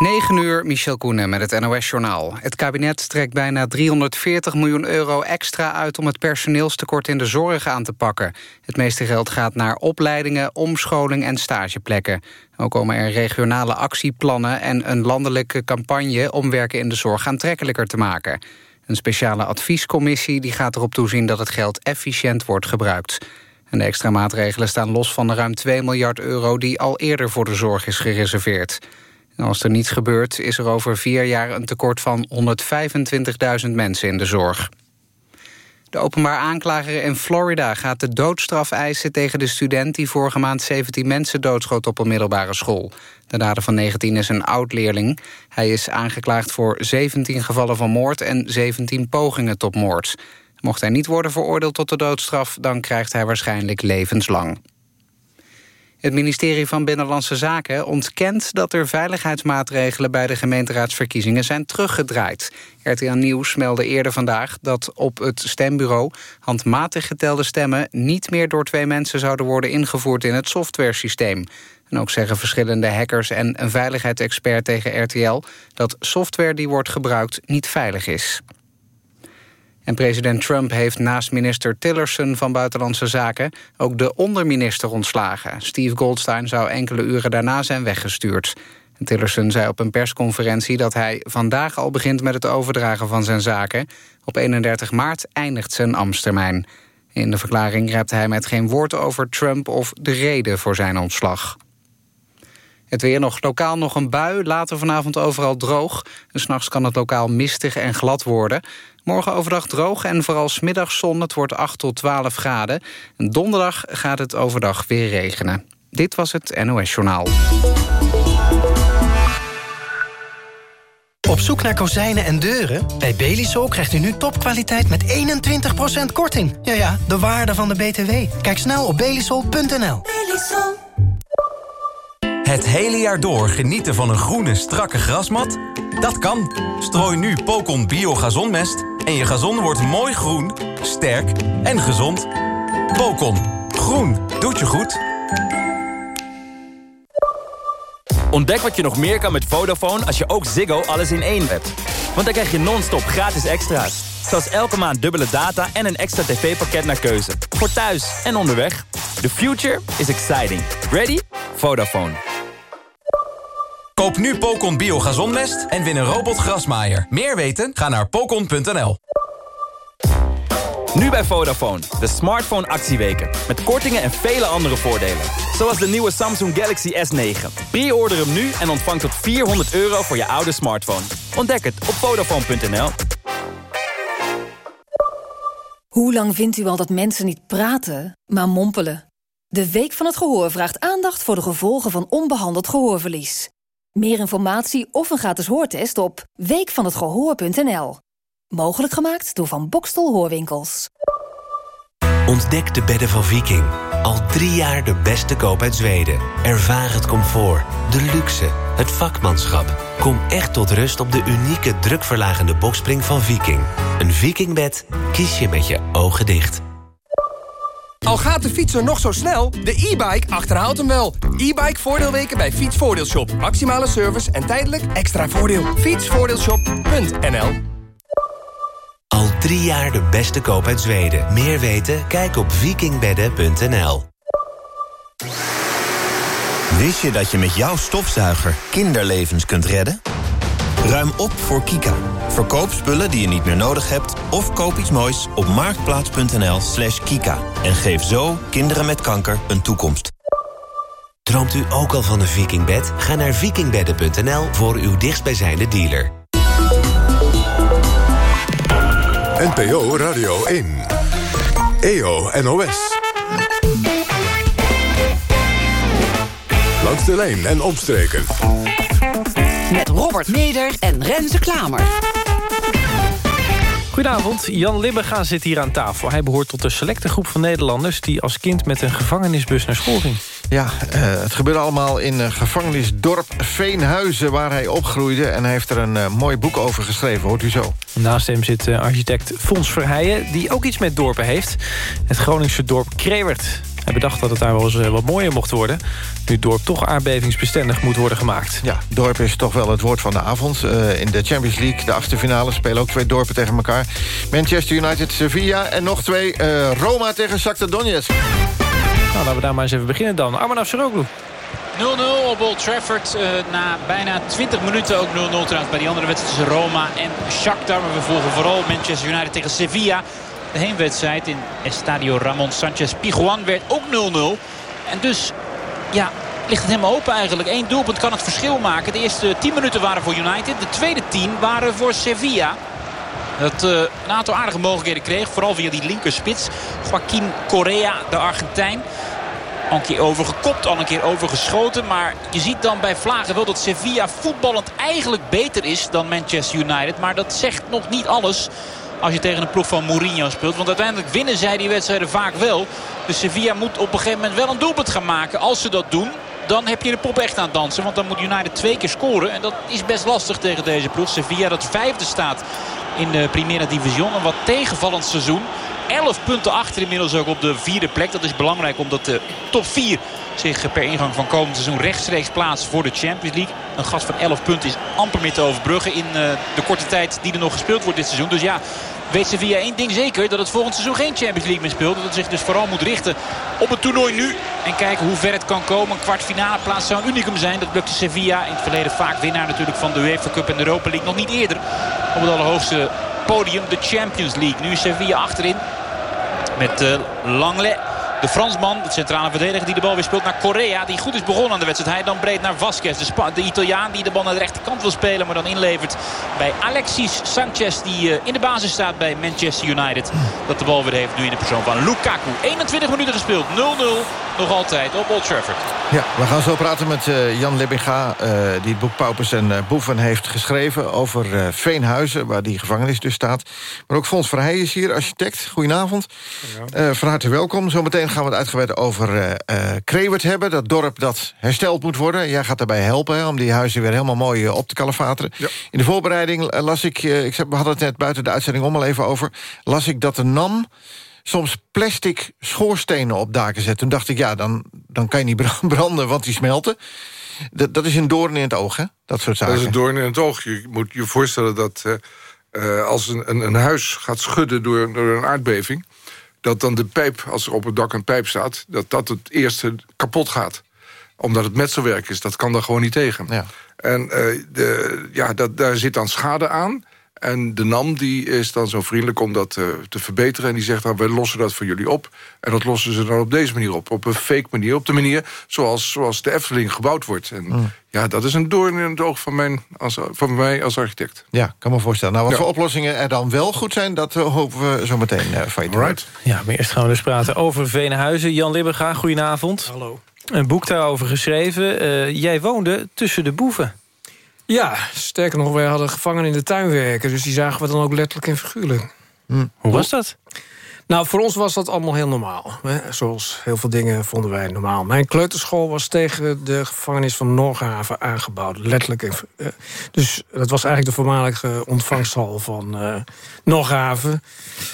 9 uur, Michel Koenen met het NOS-journaal. Het kabinet trekt bijna 340 miljoen euro extra uit... om het personeelstekort in de zorg aan te pakken. Het meeste geld gaat naar opleidingen, omscholing en stageplekken. Ook komen er regionale actieplannen en een landelijke campagne... om werken in de zorg aantrekkelijker te maken. Een speciale adviescommissie die gaat erop toezien... dat het geld efficiënt wordt gebruikt. En de extra maatregelen staan los van de ruim 2 miljard euro... die al eerder voor de zorg is gereserveerd als er niets gebeurt is er over vier jaar een tekort van 125.000 mensen in de zorg. De openbaar aanklager in Florida gaat de doodstraf eisen tegen de student... die vorige maand 17 mensen doodschoot op een middelbare school. De dader van 19 is een oud-leerling. Hij is aangeklaagd voor 17 gevallen van moord en 17 pogingen tot moord. Mocht hij niet worden veroordeeld tot de doodstraf... dan krijgt hij waarschijnlijk levenslang. Het ministerie van Binnenlandse Zaken ontkent dat er veiligheidsmaatregelen bij de gemeenteraadsverkiezingen zijn teruggedraaid. RTL Nieuws meldde eerder vandaag dat op het stembureau handmatig getelde stemmen niet meer door twee mensen zouden worden ingevoerd in het softwaresysteem. En ook zeggen verschillende hackers en een veiligheidsexpert tegen RTL dat software die wordt gebruikt niet veilig is. En president Trump heeft naast minister Tillerson van Buitenlandse Zaken... ook de onderminister ontslagen. Steve Goldstein zou enkele uren daarna zijn weggestuurd. Tillerson zei op een persconferentie dat hij vandaag al begint... met het overdragen van zijn zaken. Op 31 maart eindigt zijn ambtstermijn. In de verklaring repte hij met geen woord over Trump... of de reden voor zijn ontslag. Het weer nog lokaal nog een bui, later vanavond overal droog. En s'nachts kan het lokaal mistig en glad worden. Morgen overdag droog en vooral smiddags zon. Het wordt 8 tot 12 graden. En donderdag gaat het overdag weer regenen. Dit was het NOS Journaal. Op zoek naar kozijnen en deuren? Bij Belisol krijgt u nu topkwaliteit met 21% korting. Ja ja, de waarde van de BTW. Kijk snel op belisol.nl. Belisol. Het hele jaar door genieten van een groene, strakke grasmat? Dat kan. Strooi nu Pocon Bio Gazonmest en je gazon wordt mooi groen, sterk en gezond. Pocon. Groen. Doet je goed. Ontdek wat je nog meer kan met Vodafone als je ook Ziggo alles in één hebt. Want dan krijg je non-stop gratis extra's. Zoals elke maand dubbele data en een extra tv-pakket naar keuze. Voor thuis en onderweg. The future is exciting. Ready? Vodafone. Koop nu Pocon Bio Gazonmest en win een robotgrasmaaier. Meer weten? Ga naar pocon.nl. Nu bij Vodafone, de smartphone actieweken. Met kortingen en vele andere voordelen. Zoals de nieuwe Samsung Galaxy S9. Pre-order hem nu en ontvang tot 400 euro voor je oude smartphone. Ontdek het op Vodafone.nl. Hoe lang vindt u al dat mensen niet praten, maar mompelen? De Week van het Gehoor vraagt aandacht voor de gevolgen van onbehandeld gehoorverlies. Meer informatie of een gratis hoortest op weekvanhetgehoor.nl. Mogelijk gemaakt door Van Bokstel Hoorwinkels. Ontdek de bedden van Viking. Al drie jaar de beste koop uit Zweden. Ervaar het comfort, de luxe, het vakmanschap. Kom echt tot rust op de unieke drukverlagende bokspring van Viking. Een Vikingbed kies je met je ogen dicht. Al gaat de fietser nog zo snel, de e-bike achterhaalt hem wel. E-bike voordeelweken bij Fietsvoordeelshop. Maximale service en tijdelijk extra voordeel. Fietsvoordeelshop.nl Al drie jaar de beste koop uit Zweden. Meer weten? Kijk op vikingbedden.nl Wist je dat je met jouw stofzuiger kinderlevens kunt redden? Ruim op voor Kika. Verkoop spullen die je niet meer nodig hebt... of koop iets moois op marktplaats.nl slash kika. En geef zo kinderen met kanker een toekomst. Droomt u ook al van een vikingbed? Ga naar vikingbedden.nl voor uw dichtstbijzijnde dealer. NPO Radio 1. EO NOS. Langs de lijn en omstreken met Robert Meder en Renze Klamer. Goedenavond, Jan Libbega zit hier aan tafel. Hij behoort tot de selecte groep van Nederlanders... die als kind met een gevangenisbus naar school ging. Ja, uh, het gebeurde allemaal in uh, gevangenisdorp Veenhuizen... waar hij opgroeide en hij heeft er een uh, mooi boek over geschreven. Hoort u zo. Naast hem zit architect Fons Verheijen... die ook iets met dorpen heeft. Het Groningse dorp Krewert. Hij bedacht dat het daar wel eens wat mooier mocht worden... nu het dorp toch aardbevingsbestendig moet worden gemaakt. Ja, dorp is toch wel het woord van de avond. in de Champions League, de achtste finale, spelen ook twee dorpen tegen elkaar. Manchester United, Sevilla en nog twee. Roma tegen Shakhtar Donetsk. Nou, laten we daar maar eens even beginnen dan. Arman Afsaroglu. 0-0 op Old Trafford. Uh, na bijna 20 minuten ook 0-0 trouwens bij die andere wedstrijd tussen Roma en Shakhtar. Maar we volgen vooral Manchester United tegen Sevilla. De heenwedstrijd in Estadio Ramon Sanchez Piguan werd ook 0-0. En dus, ja, ligt het helemaal open eigenlijk. Eén doelpunt kan het verschil maken. De eerste 10 minuten waren voor United. De tweede 10 waren voor Sevilla. Dat uh, een aantal aardige mogelijkheden kreeg. Vooral via die linkerspits. Joaquin Correa, de Argentijn. Al een keer overgekopt, al een keer overgeschoten. Maar je ziet dan bij Vlagen wel dat Sevilla voetballend eigenlijk beter is dan Manchester United. Maar dat zegt nog niet alles als je tegen een ploeg van Mourinho speelt. Want uiteindelijk winnen zij die wedstrijden vaak wel. Dus Sevilla moet op een gegeven moment wel een doelpunt gaan maken. Als ze dat doen, dan heb je de pop echt aan het dansen. Want dan moet United twee keer scoren. En dat is best lastig tegen deze ploeg. Sevilla dat vijfde staat in de Primera Division. Een wat tegenvallend seizoen. 11 punten achter inmiddels ook op de vierde plek. Dat is belangrijk omdat de top 4 zich per ingang van komend seizoen rechtstreeks plaatst voor de Champions League. Een gat van 11 punten is amper meer te overbruggen in eh, de korte tijd die er nog gespeeld wordt dit seizoen. Dus ja, weet Sevilla één ding zeker. Dat het volgend seizoen geen Champions League meer speelt. Dat het zich dus vooral moet richten op het toernooi nu. En kijken hoe ver het kan komen. Een kwartfinale plaats zou een unicum zijn. Dat lukte Sevilla in het verleden vaak winnaar natuurlijk van de UEFA Cup en de Europa League. Nog niet eerder op het allerhoogste podium de Champions League. Nu is Sevilla achterin met uh, Langley. De Fransman, de centrale verdediger die de bal weer speelt naar Correa. Die goed is begonnen aan de wedstrijd. Hij dan breed naar Vasquez. De, de Italiaan die de bal naar de rechterkant wil spelen. Maar dan inlevert bij Alexis Sanchez. Die uh, in de basis staat bij Manchester United. Dat de bal weer heeft nu in de persoon van Lukaku. 21 minuten gespeeld. 0-0 nog altijd op Old Trafford. Ja, we gaan zo praten met uh, Jan Libbinga... Uh, die het boek Paupers en uh, Boeven heeft geschreven... over Veenhuizen, waar die gevangenis dus staat. Maar ook Fons Verheij is hier, architect. Goedenavond. Ja. van harte welkom. Zometeen gaan we het uitgebreid over Krewert hebben. Dat dorp dat hersteld moet worden. Jij gaat daarbij helpen hè, om die huizen weer helemaal mooi op te kalefateren. Ja. In de voorbereiding las ik... ik we hadden het net buiten de uitzending om al even over... las ik dat de NAM soms plastic schoorstenen op daken zet. Toen dacht ik, ja, dan, dan kan je niet branden, want die smelten. Dat, dat is een doorn in het oog, hè? Dat soort zaken. Dat is een doorn in het oog. Je moet je voorstellen dat uh, als een, een, een, huis gaat schudden door, door een aardbeving... dat dan de pijp, als er op het dak een pijp staat... dat dat het eerste kapot gaat omdat het metselwerk is. Dat kan daar gewoon niet tegen. Ja. En uh, de, ja, dat, daar zit dan schade aan. En de NAM die is dan zo vriendelijk om dat uh, te verbeteren. En die zegt dan, we lossen dat voor jullie op. En dat lossen ze dan op deze manier op. Op een fake manier. Op de manier zoals, zoals de Efteling gebouwd wordt. En mm. ja, dat is een doorn in het oog van, mijn, als, van mij als architect. Ja, kan me voorstellen. Nou, wat voor oplossingen er dan wel goed zijn... dat uh, hopen we zo meteen uh, van je right. Ja, maar eerst gaan we dus praten over Venenhuizen. Jan Libberga, goedenavond. Hallo. Een boek daarover geschreven. jij woonde tussen de boeven. Ja, sterker nog, wij hadden gevangenen in de tuin werken. Dus die zagen we dan ook letterlijk en figuurlijk. Hm. Hoe was dat? Nou, voor ons was dat allemaal heel normaal. Hè? Zoals heel veel dingen vonden wij normaal. Mijn kleuterschool was tegen de gevangenis van Norghaven aangebouwd. Letterlijk. Eh, dus dat was eigenlijk de voormalige ontvangsthal van uh, Norghaven.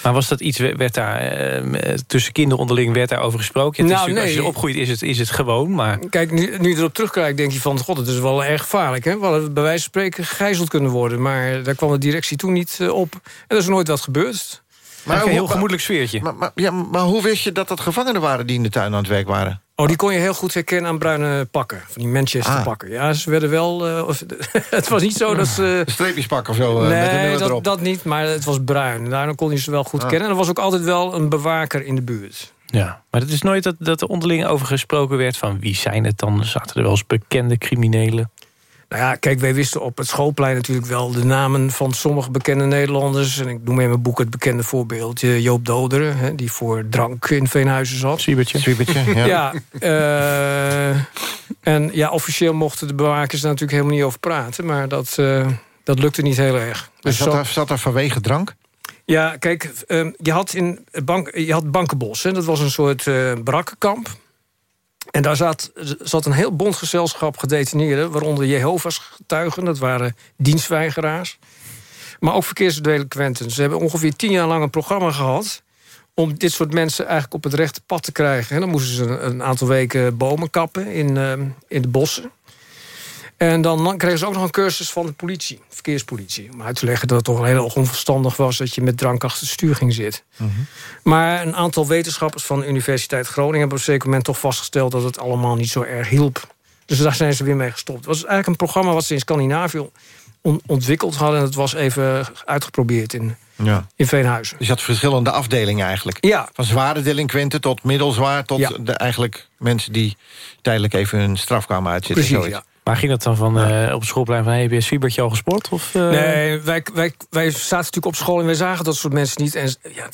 Maar was dat iets, werd daar uh, tussen kinderen onderling werd daar over gesproken? nou, nee. Als je opgroeit is het, is het gewoon, maar... Kijk, nu, nu je erop terugkijkt, denk je van... god, het is wel erg gevaarlijk. Hè? We hadden bij wijze van spreken gegijzeld kunnen worden. Maar daar kwam de directie toen niet op. En er is nooit wat gebeurd. Maar een heel gemoedelijk sfeertje. Maar, maar, ja, maar hoe wist je dat dat gevangenen waren die in de tuin aan het werk waren? Oh, die kon je heel goed herkennen aan bruine pakken. Van die Manchester ah. pakken. Ja, ze werden wel... Uh, het was niet zo dat ze... Streepjes pakken of zo? Uh, nee, met dat, dat, niet, maar het was bruin. Daarom kon je ze wel goed ah. kennen. En er was ook altijd wel een bewaker in de buurt. Ja, maar het is nooit dat, dat er onderling over gesproken werd... van wie zijn het dan? Zaten er wel eens bekende criminelen? Nou ja, kijk, wij wisten op het schoolplein natuurlijk wel de namen van sommige bekende Nederlanders. En ik noem in mijn boek het bekende voorbeeld Joop Doderen, hè, die voor drank in Veenhuizen zat. Zwiebertje. Zwiebertje, ja. ja uh, en ja, officieel mochten de bewakers daar natuurlijk helemaal niet over praten. Maar dat, uh, dat lukte niet heel erg. Dus zat, er, zat er vanwege drank? Ja, kijk, uh, je had in bank, je had Bankenbos. Hè, dat was een soort uh, brakkenkamp. En daar zat, zat een heel bondgezelschap gedetineerden... waaronder Jehovah's getuigen, dat waren dienstweigeraars. Maar ook verkeersdelinquenten. Ze hebben ongeveer tien jaar lang een programma gehad... om dit soort mensen eigenlijk op het rechte pad te krijgen. En dan moesten ze een, aantal weken bomen kappen in, eh, in de bossen. En dan, dan kregen ze ook nog een cursus van de politie, verkeerspolitie. Om uit te leggen dat het toch heel onverstandig was... dat je met drank achter het stuur ging zitten. Maar een aantal wetenschappers van de Universiteit Groningen... hebben op een zeker moment toch vastgesteld... dat het allemaal niet zo erg hielp. Dus daar zijn ze weer mee gestopt. Het was eigenlijk een programma wat ze in Scandinavië on- ontwikkeld hadden. En het was even uitgeprobeerd in, Ja. in Veenhuizen. Dus je had verschillende afdelingen eigenlijk. Ja. Van zware delinquenten tot middelzwaar... tot Ja. de, eigenlijk mensen die tijdelijk even hun straf kwamen uitzitten. Precies, zoiets. ja. Maar ging dat dan van eh, op schoolplein van... hey, heb je Swiebertje al gesport? Of, eh? Nee, wij, wij, wij zaten natuurlijk op school en wij zagen dat soort mensen niet. En ja,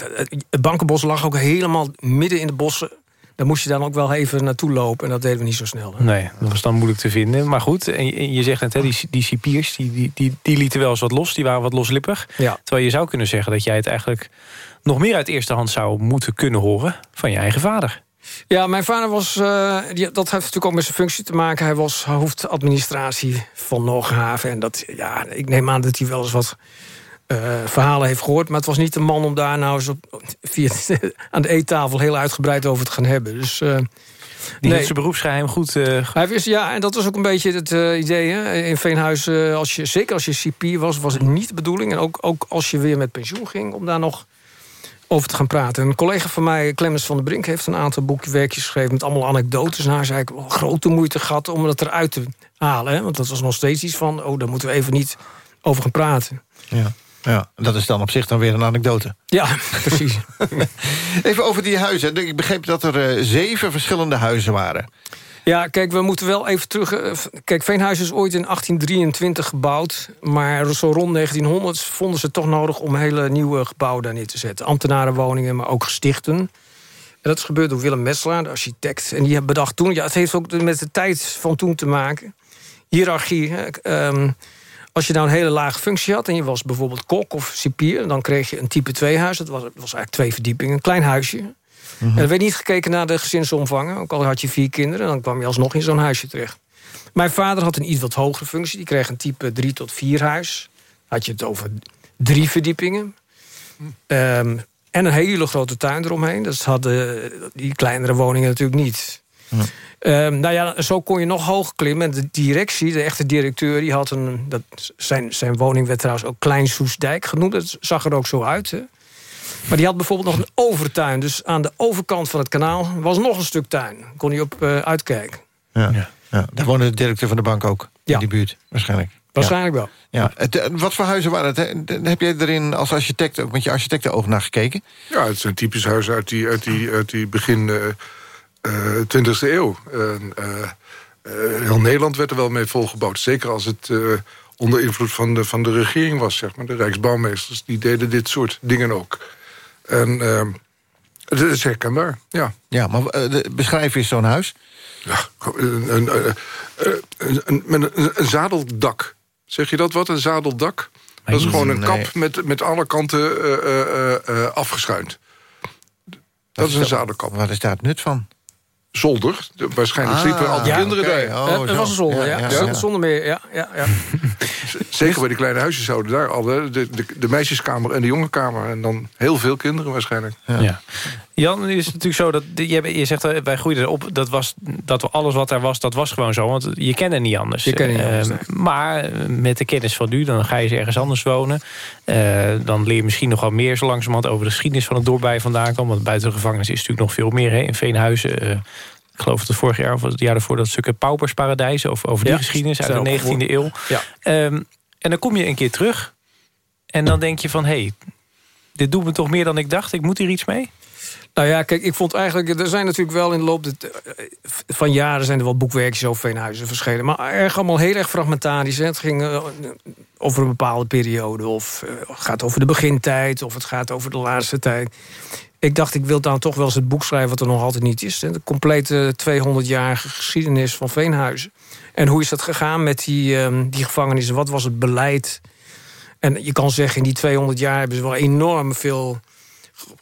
het Bankenbos lag ook helemaal midden in de bossen. Daar moest je dan ook wel even naartoe lopen. En dat deden we niet zo snel. hè. Nee, dat was dan moeilijk te vinden. Maar goed, en je, en je zegt net, hè, die, die cipiers, die, die, die, die lieten wel eens wat los. Die waren wat loslippig. Ja. Terwijl je zou kunnen zeggen dat jij het eigenlijk... nog meer uit eerste hand zou moeten kunnen horen van je eigen vader. Ja, mijn vader was... eh, die, dat heeft natuurlijk ook met zijn functie te maken. Hij was hoofdadministratie van Noorhaven. En dat, ja, ik neem aan dat hij wel eens wat eh, verhalen heeft gehoord. Maar het was niet de man om daar nou eens op, via, aan de eettafel heel uitgebreid over te gaan hebben. Dus... eh, Die heeft zijn beroepsgeheim goed... eh, Hij wist, ja, en dat was ook een beetje het idee. Hè? In Veenhuis, als je, zeker als je cipier was, was het niet de bedoeling. En ook, ook als je weer met pensioen ging, om daar nog over te gaan praten. Een collega van mij, Clemens van der Brink... heeft een aantal boekwerkjes geschreven met allemaal anekdotes. En daar zei ik grote moeite gehad om dat eruit te halen. Hè? Want dat was nog steeds iets van... oh, daar moeten we even niet over gaan praten. Ja. Ja, dat is dan op zich dan weer een anekdote. Ja, precies. Even over die huizen. Ik begreep dat er eh, zeven verschillende huizen waren. Ja, kijk, we moeten wel even terug... eh, Kijk, Veenhuis is ooit in 1823 gebouwd... maar zo rond 1900 vonden ze het toch nodig... om hele nieuwe gebouwen daar neer te zetten. Ambtenarenwoningen, maar ook gestichten. En dat is gebeurd door Willem Messelaar, de architect. En die bedacht toen... ja, het heeft ook met de tijd van toen te maken. Hiërarchie, hè, ehm, als je nou een hele lage functie had... en je was bijvoorbeeld kok of cipier... dan kreeg je een type 2 huis. Dat was, was eigenlijk twee verdiepingen, een klein huisje... En er werd niet gekeken naar de gezinsomvangen. Ook al had je vier kinderen, dan kwam je alsnog in zo'n huisje terecht. Mijn vader had een iets wat hogere functie. Die kreeg een type 3 tot 4 huis. Had je het over drie verdiepingen. Ehm, en een hele grote tuin eromheen. Dat hadden die kleinere woningen natuurlijk niet. Ehm, nou ja, zo kon je nog hoog klimmen. En de directie, de echte directeur, die had een... Dat, zijn, zijn woning werd trouwens ook Klein Soesdijk genoemd. Dat zag er ook zo uit, hè? Maar die had bijvoorbeeld nog een overtuin. Dus aan de overkant van het kanaal was nog een stuk tuin. Kon hij op eh, uitkijken. Ja. Ja. Daar woonde de directeur van de bank ook. In die buurt, waarschijnlijk. Waarschijnlijk wel. Ja. Het, eh, wat voor huizen waren het? hè? Heb jij erin als architect ook met je architectenoog naar gekeken? Ja, het zijn typisch huizen uit die, uit die, uit die begin eh, eh, 20e eeuw. Eh, eh, heel Nederland werd er wel mee volgebouwd. Zeker als het eh, onder invloed van de, van de regering was, zeg maar. De Rijksbouwmeesters, die deden dit soort dingen ook. En uh, het is herkenbaar, ja. Ja, maar eh, de- beschrijf eens zo'n huis. Ja, een, een, een, een, een- een, zadeldak. Zeg je dat wat, een zadeldak? Dat is gewoon een kap met, met alle kanten eh, eh, eh, eh, afgeschuind. Dat is een zadelkap. Wat is daar het nut van? Zolder. De- Waarschijnlijk Ah, sliepen al die ja, kinderen daar. Oh, Eh, er was een zolder, ja. Ja, ja, Zonder- ja. Zonder meer, ja. ja, ja. Zeker bij die kleine huisjes zouden daar al. De, de, de meisjeskamer en de jongenkamer. En dan heel veel kinderen waarschijnlijk. Ja. Jan, het is natuurlijk zo dat je, je zegt eh, wij groeiden erop. Dat was dat we alles wat er was, dat was gewoon zo. Want je kende niet anders. Je kende niet anders, Eh, Maar met de kennis van nu, dan ga je ergens anders wonen. Eh, dan leer je misschien nog wel meer zo langzamerhand over de geschiedenis van het dorp je vandaan kwam. Want buiten de gevangenis is natuurlijk nog veel meer. Hè. In Veenhuizen, eh, ik geloof dat het vorig jaar of het jaar daarvoor dat stuk Paupersparadijs over, over die Ja, geschiedenis uit de stel 19e eeuw. Ja. Ehm, en dan kom je een keer terug. En dan denk je van, hé, hey, dit doet me toch meer dan ik dacht. Ik moet hier iets mee. Nou ja, kijk, ik vond eigenlijk... Er zijn natuurlijk wel in de loop eh, van jaren... zijn er wel boekwerkjes over Veenhuizen verschenen. Maar erg allemaal heel erg fragmentarisch. Hè. Het ging eh, over een bepaalde periode. Of eh, het gaat over de begintijd. Of het gaat over de laatste tijd. Ik dacht, ik wil dan toch wel eens het boek schrijven... wat er nog altijd niet is. De complete 200-jarige geschiedenis van Veenhuizen. En hoe is dat gegaan met die, ehm, die gevangenissen? Wat was het beleid? En je kan zeggen, in die 200 jaar hebben ze wel enorm veel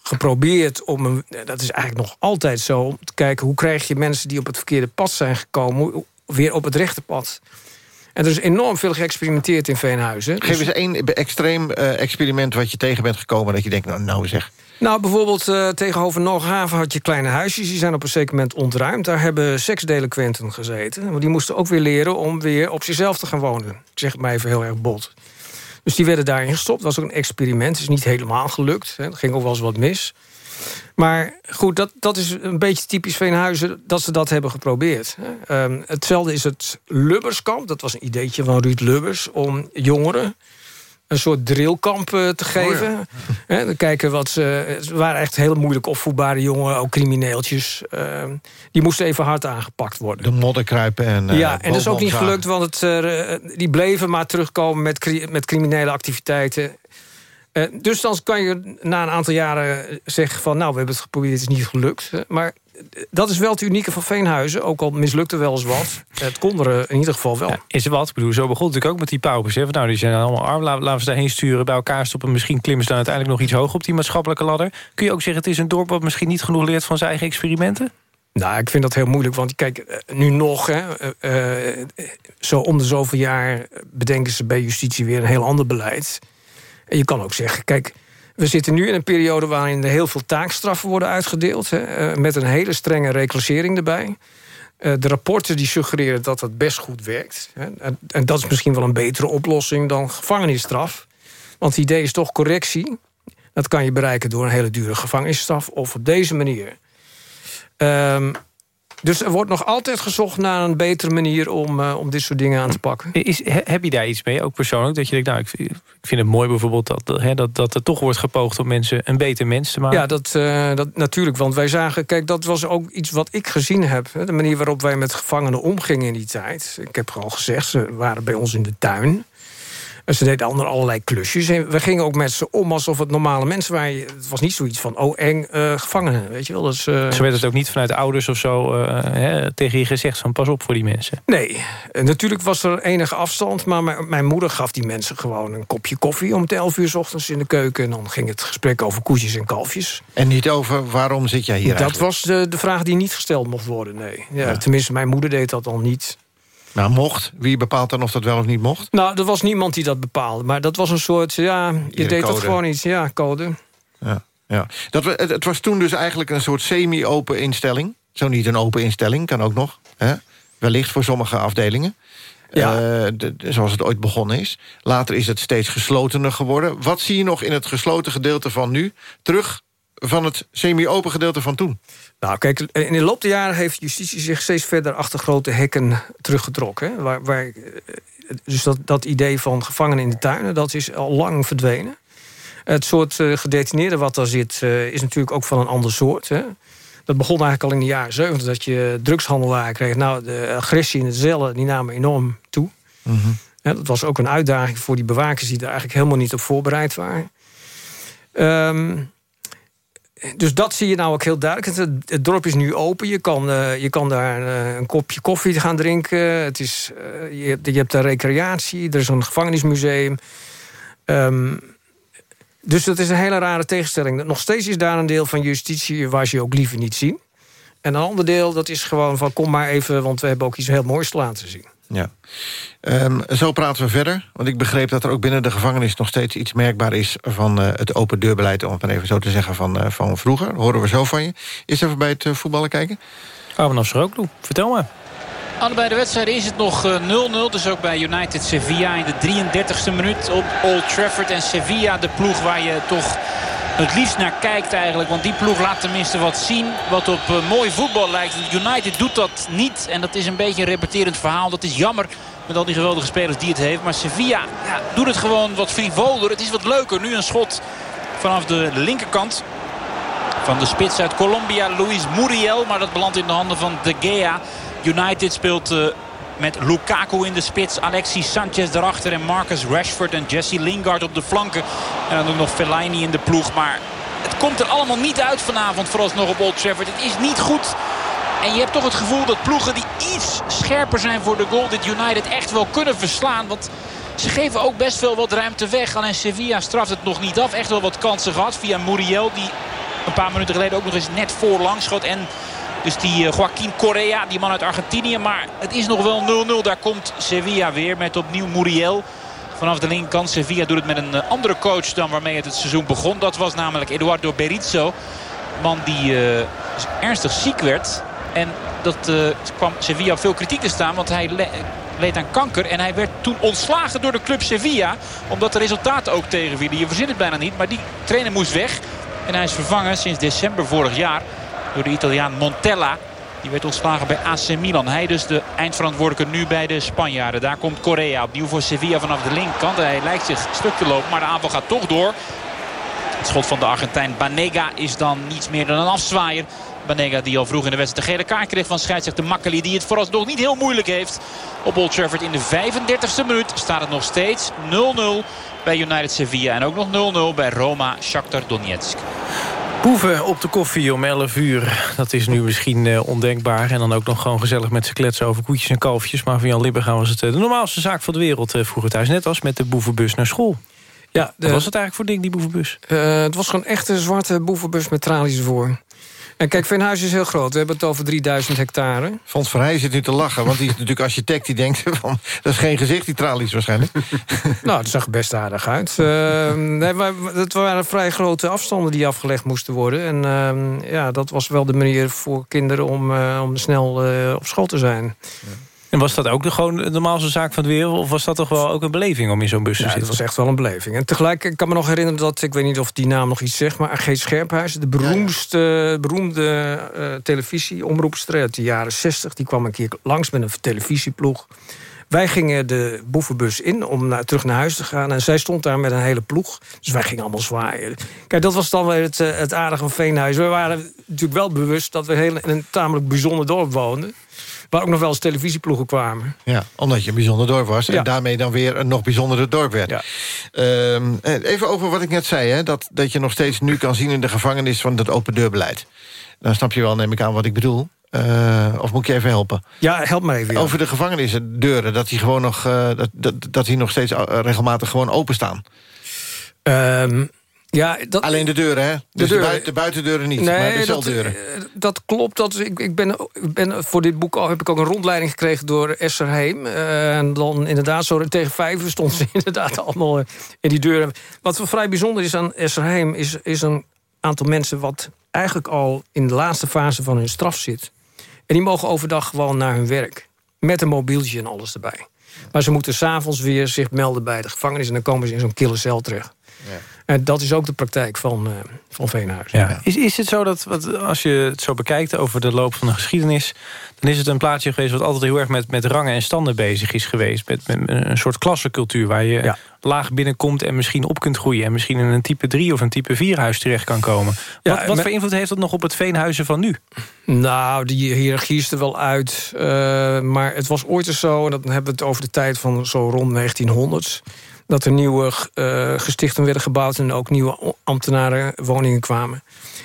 geprobeerd om... Een, dat is eigenlijk nog altijd zo... om te kijken hoe krijg je mensen die op het verkeerde pad zijn gekomen... weer op het rechte pad. En er is enorm veel geëxperimenteerd in Veenhuizen. Geef eens één extreem eh, experiment wat je tegen bent gekomen... dat je denkt, nou, nou zeg... Nou, bijvoorbeeld uh, tegenover Noordhaven had je kleine huisjes. Die zijn op een zeker moment ontruimd. Daar hebben seksdelinquenten gezeten. Want die moesten ook weer leren om weer op zichzelf te gaan wonen. Ik zeg maar even heel erg bot. Dus die werden daarin gestopt. Dat was ook een experiment. Het is niet helemaal gelukt. Hè. Ging ook wel eens wat mis. Maar goed, dat, dat is een beetje typisch Veenhuizen... dat ze dat hebben geprobeerd. Um, hetzelfde is het Lubberskamp. Dat was een ideetje van Ruud Lubbers... om jongeren een soort drillkamp uh, te geven. Oh ja. He, dan kijken wat ze, ze waren echt heel moeilijk opvoedbare jongen, ook crimineeltjes. Uh, die moesten even hard aangepakt worden. De modder kruipen en uh, Ja, en dat is ook niet gelukt, want het, uh, die bleven maar terugkomen met, cri met criminele activiteiten. Uh, dus dan kan je na een aantal jaren zeggen van... nou, we hebben het geprobeerd, het is niet gelukt. Maar dat is wel het unieke van Veenhuizen. Ook al mislukte wel eens wat. Het kon er in ieder geval wel. Ja, is wat? Ik bedoel, zo begon het natuurlijk ook met die paupers. Hè? Nou, die zijn allemaal arm. Laten, we ze daarheen sturen, bij elkaar stoppen. Misschien klimmen ze dan uiteindelijk nog iets hoger op die maatschappelijke ladder. Kun je ook zeggen, het is een dorp wat misschien niet genoeg leert van zijn eigen experimenten? Nou, ik vind dat heel moeilijk, want kijk, nu nog, hè, uh, zo om de zoveel jaar bedenken ze bij justitie weer een heel ander beleid. En je kan ook zeggen, kijk, we zitten nu in een periode waarin er heel veel taakstraffen worden uitgedeeld, hè, met een hele strenge reclassering erbij. Uh, de rapporten die suggereren dat dat best goed werkt. Hè, en, en dat is misschien wel een betere oplossing dan gevangenisstraf. Want het idee is toch correctie. Dat kan je bereiken door een hele dure gevangenisstraf of op deze manier. Um, dus er wordt nog altijd gezocht naar een betere manier om, uh, om dit soort dingen aan te pakken. Is, heb je daar iets mee, ook persoonlijk? Dat je denkt, nou, ik, ik vind het mooi bijvoorbeeld dat, hè, dat, dat er toch wordt gepoogd om mensen een beter mens te maken. Ja, dat, uh, dat natuurlijk. Want wij zagen, kijk, dat was ook iets wat ik gezien heb. Hè, de manier waarop wij met gevangenen omgingen in die tijd. Ik heb al gezegd, ze waren bij ons in de tuin. En ze deden allerlei klusjes. En we gingen ook met ze om alsof het normale mensen waren. Het was niet zoiets van, oh eng, uh, gevangenen. Weet je wel? Dus, uh... Zo werd het ook niet vanuit ouders of zo uh, hè, tegen je gezegd van pas op voor die mensen. Nee, natuurlijk was er enige afstand. Maar mijn moeder gaf die mensen gewoon een kopje koffie... om 11 uur s ochtends in de keuken. En dan ging het gesprek over koetjes en kalfjes. En niet over waarom zit jij hier Dat eigenlijk? was de, de vraag die niet gesteld mocht worden, nee. Ja, ja. Tenminste, mijn moeder deed dat al niet... Nou, mocht. Wie bepaalt dan of dat wel of niet mocht? Nou, er was niemand die dat bepaalde. Maar dat was een soort, ja, je Iedere deed code. dat gewoon iets. Ja, code. Ja, ja. Dat, we- het, het was toen dus eigenlijk een soort semi-open instelling. Zo niet een open instelling, kan ook nog. Hè? Wellicht voor sommige afdelingen. Ja. Eh, de- zoals het ooit begonnen is. Later is het steeds geslotener geworden. Wat zie je nog in het gesloten gedeelte van nu... terug van het semi-open gedeelte van toen? Nou, kijk, in de loop der jaren heeft justitie zich steeds verder achter grote hekken teruggetrokken. Hè? Waar, waar, eh, dus dat, dat idee van gevangenen in de tuinen, dat is al lang verdwenen. Het soort eh, gedetineerden wat daar zit, eh, is natuurlijk ook van een ander soort. Hè? Dat begon eigenlijk al in de jaren 70, dat je drugshandelaren kreeg. Nou, de agressie in de cellen, die namen enorm toe. Ja, dat was ook een uitdaging voor die bewakers... die er eigenlijk helemaal niet op voorbereid waren. Ehm, dus dat zie je nou ook heel duidelijk. Het, dorp is nu open. Je kan, eh, je kan daar eh, een kopje koffie gaan drinken. Het is, je, je hebt daar recreatie. Er is een gevangenismuseum. Ehm, dus dat is een hele rare tegenstelling. Nog steeds is daar een deel van justitie... waar ze je ook liever niet zien. En een ander deel, dat is gewoon van... kom maar even, want we hebben ook iets heel moois te laten zien. Ja. Ehm, zo praten we verder. Want ik begreep dat er ook binnen de gevangenis... nog steeds iets merkbaar is van eh, het open deurbeleid... om het maar even zo te zeggen, van, eh, van vroeger. Horen we zo van je. Eerst even bij het eh, voetballen kijken. Gaan we naar ook doen. Vertel maar. Allebei de wedstrijden is het nog eh, 0-0. Dus ook bij United Sevilla in de 33ste minuut op Old Trafford. En Sevilla, de ploeg waar je toch het liefst naar kijkt eigenlijk. Want die ploeg laat tenminste wat zien wat op eh, mooi voetbal lijkt. United doet dat niet. En dat is een beetje een repeterend verhaal. Dat is jammer met al die geweldige spelers die het heeft. Maar Sevilla ja, doet het gewoon wat frivoler. Het is wat leuker. Nu een schot vanaf de linkerkant. Van de spits uit Colombia, Luis Muriel. Maar dat belandt in de handen van De Gea. United speelt eh, met Lukaku in de spits. Alexis Sanchez erachter. En Marcus Rashford en Jesse Lingard op de flanken. En dan ook nog Fellaini in de ploeg. Maar het komt er allemaal niet uit vanavond. Vooralsnog op Old Trafford. Het is niet goed. En je hebt toch het gevoel dat ploegen die iets scherper zijn voor de goal... dit United echt wel kunnen verslaan. Want ze geven ook best veel wat ruimte weg. Alleen Sevilla straft het nog niet af. Echt wel wat kansen gehad via Muriel. Die een paar minuten geleden ook nog eens net voorlangs schoot. En Dus die uh, Joaquin Correa, die man uit Argentinië. Maar het is nog wel 0-0. Daar komt Sevilla weer met opnieuw Muriel. Vanaf de linkerkant. Sevilla doet het met een andere coach dan waarmee het het seizoen begon. Dat was namelijk Eduardo Berizzo. Man die uh, ernstig ziek werd. En dat kwam Sevilla veel kritiek te staan. Want hij leed aan kanker. En hij werd toen ontslagen door de club Sevilla. Omdat de resultaten ook tegenvielen. Je verzint het bijna niet. Maar die trainer moest weg. En hij is vervangen sinds december vorig jaar door de Italiaan Montella. Die werd ontslagen bij AC Milan. Hij dus de eindverantwoordelijke nu bij de Spanjaarden. Daar komt Correa opnieuw voor Sevilla vanaf de linkerkant. Hij lijkt zich stuk te lopen, maar de aanval gaat toch door. Het schot van de Argentijn Banega is dan niets meer dan een afzwaaier. Banega die al vroeg in de wedstrijd de gele kaart kreeg van scheidsrechter Makkeli. Die het vooralsnog niet heel moeilijk heeft op Old Trafford. In de 35e minuut staat het nog steeds 0-0 bij United Sevilla. En ook nog 0-0 bij Roma Shakhtar Donetsk. Boeven op de koffie om 11 uur. Dat is nu misschien uh, ondenkbaar. En dan ook nog gewoon gezellig met z'n kletsen over koetjes en kalfjes. Maar van Jan Libbergaan was het uh, de normaalste zaak van de wereld uh, vroeger thuis. Net als met de boevenbus naar school. Ja, de, Wat was het eigenlijk voor ding, die boevenbus? het was gewoon echt een zwarte boevenbus met tralies ervoor. En kijk, Veenhuis is heel groot. We hebben het over 3000 hectare. Fons Verheij zit nu te lachen, want die is natuurlijk architect. Die denkt van, dat is geen gezicht, die tralies waarschijnlijk. nou, het zag best aardig uit. Uh, nee, het waren vrij grote afstanden die afgelegd moesten worden. En uh, ja, dat was wel de manier voor kinderen om, uh, om snel uh, op school te zijn. Ja. En was dat ook de, gewoon de normaalste zaak van het wereld? Of was dat toch wel ook een beleving om in zo'n bus te ja, zitten? het was echt wel een beleving. En tegelijk, ik kan me nog herinneren dat, ik weet niet of die naam nog iets zegt... maar G. Scherphuis, de beroemdste, beroemde uh, televisieomroepster uit de jaren 60... die kwam een keer langs met een televisieploeg. Wij gingen de boevenbus in om naar, terug naar huis te gaan. En zij stond daar met een hele ploeg. Dus wij gingen allemaal zwaaien. Kijk, dat was dan weer het, uh, het aardige van Veenhuis. We waren natuurlijk wel bewust dat we heel, in een tamelijk bijzonder dorp woonden. Waar ook nog wel eens televisieploegen kwamen. Ja, omdat je een bijzonder dorp was. En daarmee dan weer een nog bijzonderder dorp werd. Ja. Uh, even over wat ik net zei. Hè, dat, dat je nog steeds nu kan zien in de gevangenis van het open deurbeleid. Dan snap je wel, neem ik aan, wat ik bedoel. Uh, of moet ik je even helpen? Ja, help me even. Over de gevangenisdeuren, dat die gewoon nog, uh, dat, dat, dat die nog steeds regelmatig gewoon openstaan. Um, ja, dat, Alleen de deuren, hè? Dus de, deuren. de, buitendeuren niet, nee, maar de celdeuren. Dat, dat klopt. Dat, ik, ik, ben, ben, voor dit boek al, heb ik ook een rondleiding gekregen door Esther Heem. Uh, en dan inderdaad, zo tegen vijf stond ze inderdaad allemaal in die deuren. Wat vrij bijzonder is aan Esther Heem... Is, is een aantal mensen wat eigenlijk al in de laatste fase van hun straf zit. En die mogen overdag gewoon naar hun werk. Met een mobieltje en alles erbij. Maar ze moeten s'avonds weer zich melden bij de gevangenis... en dan komen ze in zo'n kille cel terecht. En dat is ook de praktijk van, uh, van Veenhuis. Ja. Is, is het zo dat, wat, als je het zo bekijkt over de loop van de geschiedenis... dan is het een plaatsje geweest wat altijd heel erg met, met rangen en standen bezig is geweest. Met, met een soort klassencultuur waar je laag binnenkomt... en misschien op kunt groeien. En misschien in een type 3 of een type 4 huis terecht kan komen. Wat, wat voor invloed heeft dat nog op het Veenhuizen van nu? Nou, die hiërarchie is er wel uit. Uh, maar het was ooit eens zo, en dan hebben we het over de tijd van zo rond 1900 dat er nieuwe uh, gestichten werden gebouwd... en ook nieuwe ambtenarenwoningen kwamen.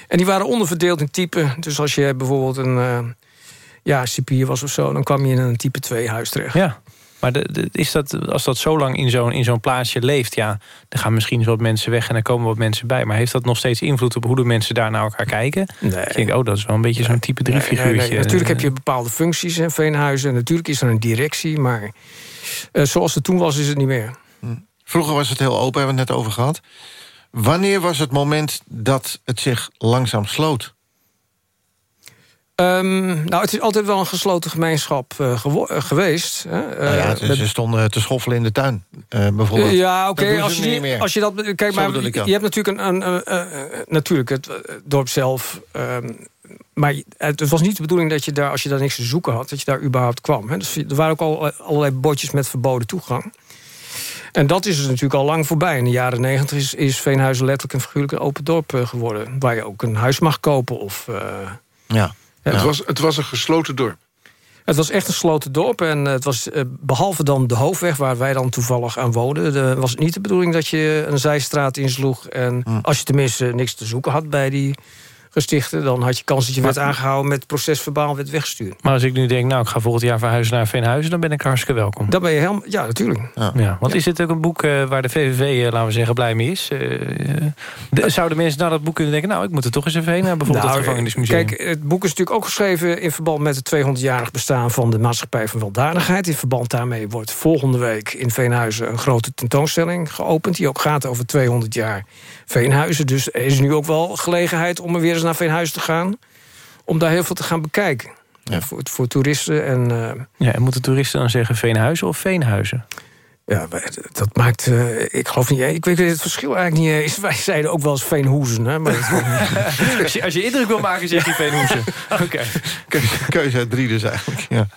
En die waren onderverdeeld in typen. Dus als je bijvoorbeeld een uh, ja, cipier was of zo... dan kwam je in een type 2 huis terecht. Ja. Maar de, is dat, als dat zo lang in zo'n in zo'n plaatsje leeft... ja, dan gaan misschien wat mensen weg en er komen wat mensen bij. Maar heeft dat nog steeds invloed op hoe de mensen daar naar elkaar kijken? Nee. Ik denk, oh, dat is wel een beetje zo'n type 3 figuurtje. Nee, natuurlijk heb je bepaalde functies in Veenhuizen. Natuurlijk is er een directie, maar uh, zoals het toen was, is het niet meer. Hm. Vroeger was het heel open, hebben we het net over gehad. Wanneer was het moment dat het zich langzaam sloot? Um, nou, het is altijd wel een gesloten gemeenschap uh, geweest. Hè? Uh, nou ja, ze, stonden te schoffelen in de tuin, uh, bijvoorbeeld. ja, oké, okay, als, je, als je dat... Kijk, maar je, je hebt natuurlijk een... een natuurlijk, het dorp zelf... Um, maar het was niet de bedoeling dat je daar, als je daar niks te zoeken had... dat je daar überhaupt kwam. Hè? Dus er waren ook al allerlei bordjes met verboden toegang. En dat is dus natuurlijk al lang voorbij. In de jaren negentig is, is Veenhuizen letterlijk een figuurlijk open dorp eh, geworden. Waar je ook een huis mag kopen. Of, uh, ja. Het, was, het was een gesloten dorp. Het was echt een gesloten dorp. En het was, eh, behalve dan de hoofdweg waar wij dan toevallig aan woonden... was het niet de bedoeling dat je een zijstraat insloeg. En hm. als je tenminste niks te zoeken had bij die gestichten... dan had je kans dat je werd aangehouden met procesverbaal werd weggestuurd. Maar als ik nu denk, nou, ik ga volgend jaar verhuizen naar Veenhuizen... dan ben ik hartstikke welkom. Dan ben je helemaal... Ja, natuurlijk. Ja. want is dit ook een boek eh, waar de VVV, eh, laten we zeggen, blij mee is? Eh, de- zouden mensen naar dat boek kunnen denken... nou, ik moet er toch eens even heen naar bijvoorbeeld Nou, het gevangenismuseum? Kijk, het boek is natuurlijk ook geschreven in verband met het 200-jarig bestaan van de Maatschappij van Weldadigheid. In verband daarmee wordt volgende week in Veenhuizen een grote tentoonstelling geopend. Die ook gaat over 200 jaar Veenhuizen. Dus er is nu ook wel gelegenheid om er weer eens naar Veenhuizen te gaan. Om daar heel veel te gaan bekijken. Voor, voor toeristen en... eh, Ja, en moeten toeristen dan zeggen Veenhuizen of Veenhuizen? ja, dat maakt, eh, ik geloof niet, ik weet het verschil eigenlijk niet eens. Wij zeiden ook wel eens Veenhoezen, hè, maar dat- als, je, als je indruk wil maken, zeg je Veenhoezen. Oké. Keuze uit drie dus eigenlijk, ja.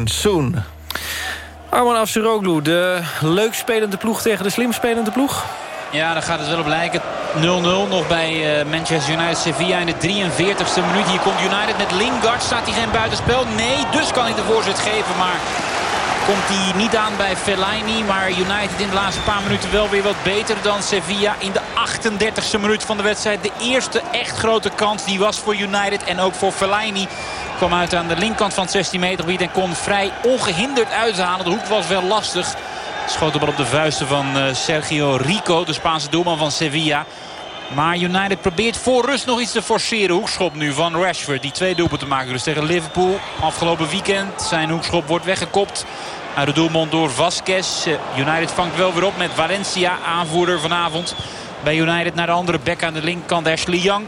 En Soon. Arman Afsaroglu, de leuk spelende ploeg tegen de slim spelende ploeg? Ja, daar gaat het wel op lijken. 0-0 nog bij eh, Manchester United Sevilla in de 43ste minuut. Hier komt United met Lingard. Staat hij geen buitenspel? Nee, dus kan hij de voorzet geven. Maar komt hij niet aan bij Fellaini. Maar United in de laatste paar minuten wel weer wat beter dan Sevilla. In de 38ste minuut van de wedstrijd. De eerste echt grote kans die was voor United en ook voor Fellaini. Kwam uit aan de linkerkant van het 16 meter gebied en kon vrij ongehinderd uithalen. De hoek was wel lastig. Schoot bal op de vuisten van eh, Sergio Rico, de Spaanse doelman van Sevilla. Maar United probeert voor rust nog iets te forceren. Hoekschop nu van Rashford. Die twee doelpunten maken dus tegen Liverpool. Afgelopen weekend. Zijn hoekschop wordt weggekopt. Uit de doelmond door Vasquez. Eh, United vangt wel weer op met Valencia. Aanvoerder vanavond. Bij United naar de andere bek aan de linkerkant Ashley Young.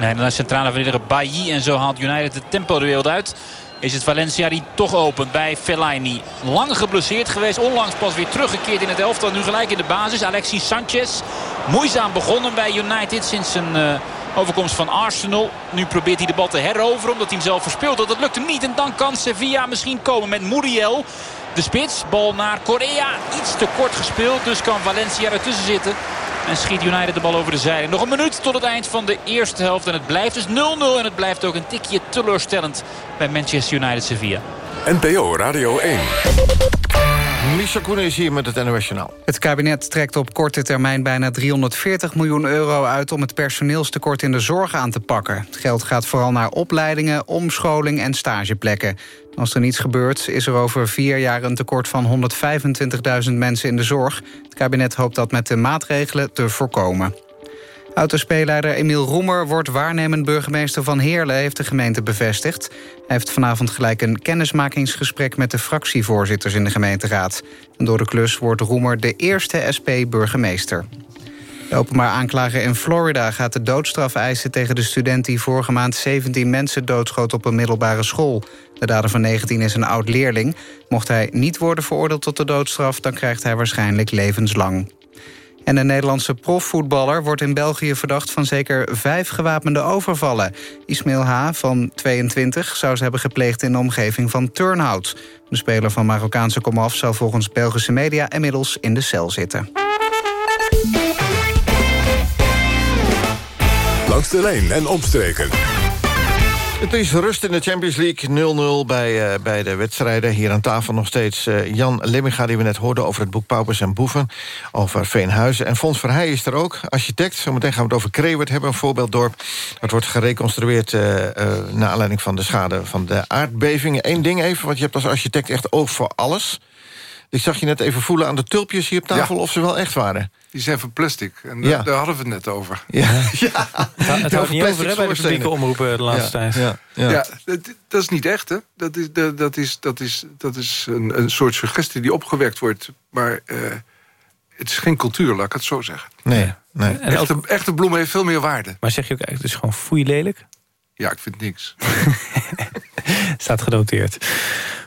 Naar de centrale verdediger Bailly. En zo haalt United het tempo de wereld uit. Is het Valencia die toch opent bij Fellaini. Lang geblesseerd geweest. Onlangs pas weer teruggekeerd in het elftal. Nu gelijk in de basis. Alexis Sanchez. Moeizaam begonnen bij United sinds een uh, overkomst van Arsenal. Nu probeert hij de bal te heroveren omdat hij hem zelf verspeelt. Dat lukt hem niet. En dan kan Sevilla misschien komen met Muriel. De spits. Bal naar Correa. Iets te kort gespeeld. Dus kan Valencia ertussen zitten. En schiet United de bal over de zijde. Nog een minuut tot het eind van de eerste helft. En het blijft dus 0-0. En het blijft ook een tikje teleurstellend bij Manchester United Sevilla. NPO Radio 1. Michel Koenen is hier met het NOS Journaal. Het kabinet trekt op korte termijn bijna 340 miljoen euro uit... om het personeelstekort in de zorg aan te pakken. Het geld gaat vooral naar opleidingen, omscholing en stageplekken. Als er niets gebeurt, is er over vier jaar een tekort van 125.000 mensen in de zorg. Het kabinet hoopt dat met de maatregelen te voorkomen. Autospeelleider Emiel Roemer wordt waarnemend burgemeester van Heerlen... heeft de gemeente bevestigd. Hij heeft vanavond gelijk een kennismakingsgesprek... met de fractievoorzitters in de gemeenteraad. En door de klus wordt Roemer de eerste SP-burgemeester. De openbaar aanklager in Florida gaat de doodstraf eisen tegen de student... die vorige maand 17 mensen doodschoot op een middelbare school. De dader van 19 is een oud-leerling. Mocht hij niet worden veroordeeld tot de doodstraf... dan krijgt hij waarschijnlijk levenslang. En een Nederlandse profvoetballer wordt in België verdacht... van zeker vijf gewapende overvallen. Ismail H. van 22 zou ze hebben gepleegd in de omgeving van Turnhout. De speler van Marokkaanse komaf zou volgens Belgische media... inmiddels in de cel zitten. Langs de lijn en omstreken. Het is rust in de Champions League 0-0 bij, uh, bij de wedstrijden. Hier aan tafel nog steeds uh, Jan Limminga, die we net hoorden... over het boek Paupers en Boeven, over Veenhuizen. En Fons Verheij is er ook, architect. Zometeen gaan we het over Krewert hebben, een voorbeelddorp. Dat wordt gereconstrueerd uh, naar aanleiding van de schade van de aardbevingen. Eén ding even, want je hebt als architect echt oog voor alles. Ik zag je net even voelen aan de tulpjes hier op tafel... Ja. of ze wel echt waren. Die zijn van plastic. En Ja. daar, daar hadden we het net over. Ja, ja. Het houdt niet over hè, bij de publieke omroepen de laatste tijd. Ja, Ja, dat, dat is niet echt, hè? Dat is, dat, dat is, dat is, dat is een, een soort suggestie die opgewekt wordt. Maar eh, het is geen cultuur, laat ik het zo zeggen. Nee, nee. En Echte, echte bloem heeft veel meer waarde. Maar zeg je ook eigenlijk, het is gewoon foei lelijk? Ja, ik vind niks. Staat genoteerd.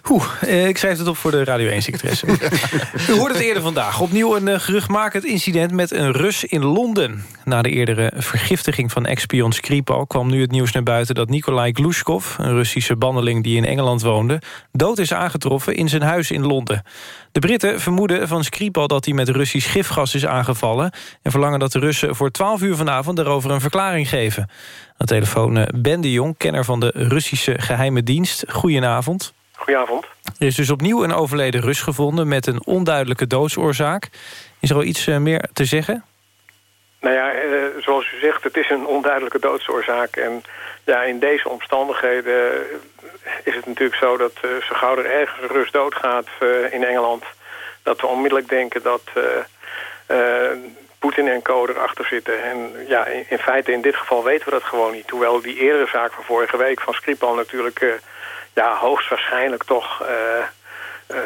Oeh, eh, ik schrijf het op voor de Radio 1-secretaresse. U hoorde het eerder vandaag. Opnieuw een uh, geruchtmakend incident met een Rus in Londen. Na de eerdere vergiftiging van ex-spion Skripal... kwam nu het nieuws naar buiten dat Nikolai Glushkov... een Russische banneling die in Engeland woonde... dood is aangetroffen in zijn huis in Londen. De Britten vermoeden van Skripal dat hij met Russisch gifgas is aangevallen... en verlangen dat de Russen voor 12 uur vanavond daarover een verklaring geven. Aan de telefoon uh, Ben de Jong, kenner van de Russische geheime dienst. Goedenavond. Goedenavond. Er is dus opnieuw een overleden Rus gevonden met een onduidelijke doodsoorzaak. Is er al iets uh, meer te zeggen? Nou ja, uh, zoals u zegt, het is een onduidelijke doodsoorzaak. En ja, in deze omstandigheden is het natuurlijk zo dat uh, zo gauw er ergens een Rus doodgaat in Engeland... dat we onmiddellijk denken dat Poetin en co erachter zitten. En ja, in, in, feite in dit geval weten we dat gewoon niet. Hoewel die eerdere zaak van vorige week van Skripal natuurlijk ja, hoogstwaarschijnlijk toch uh, uh,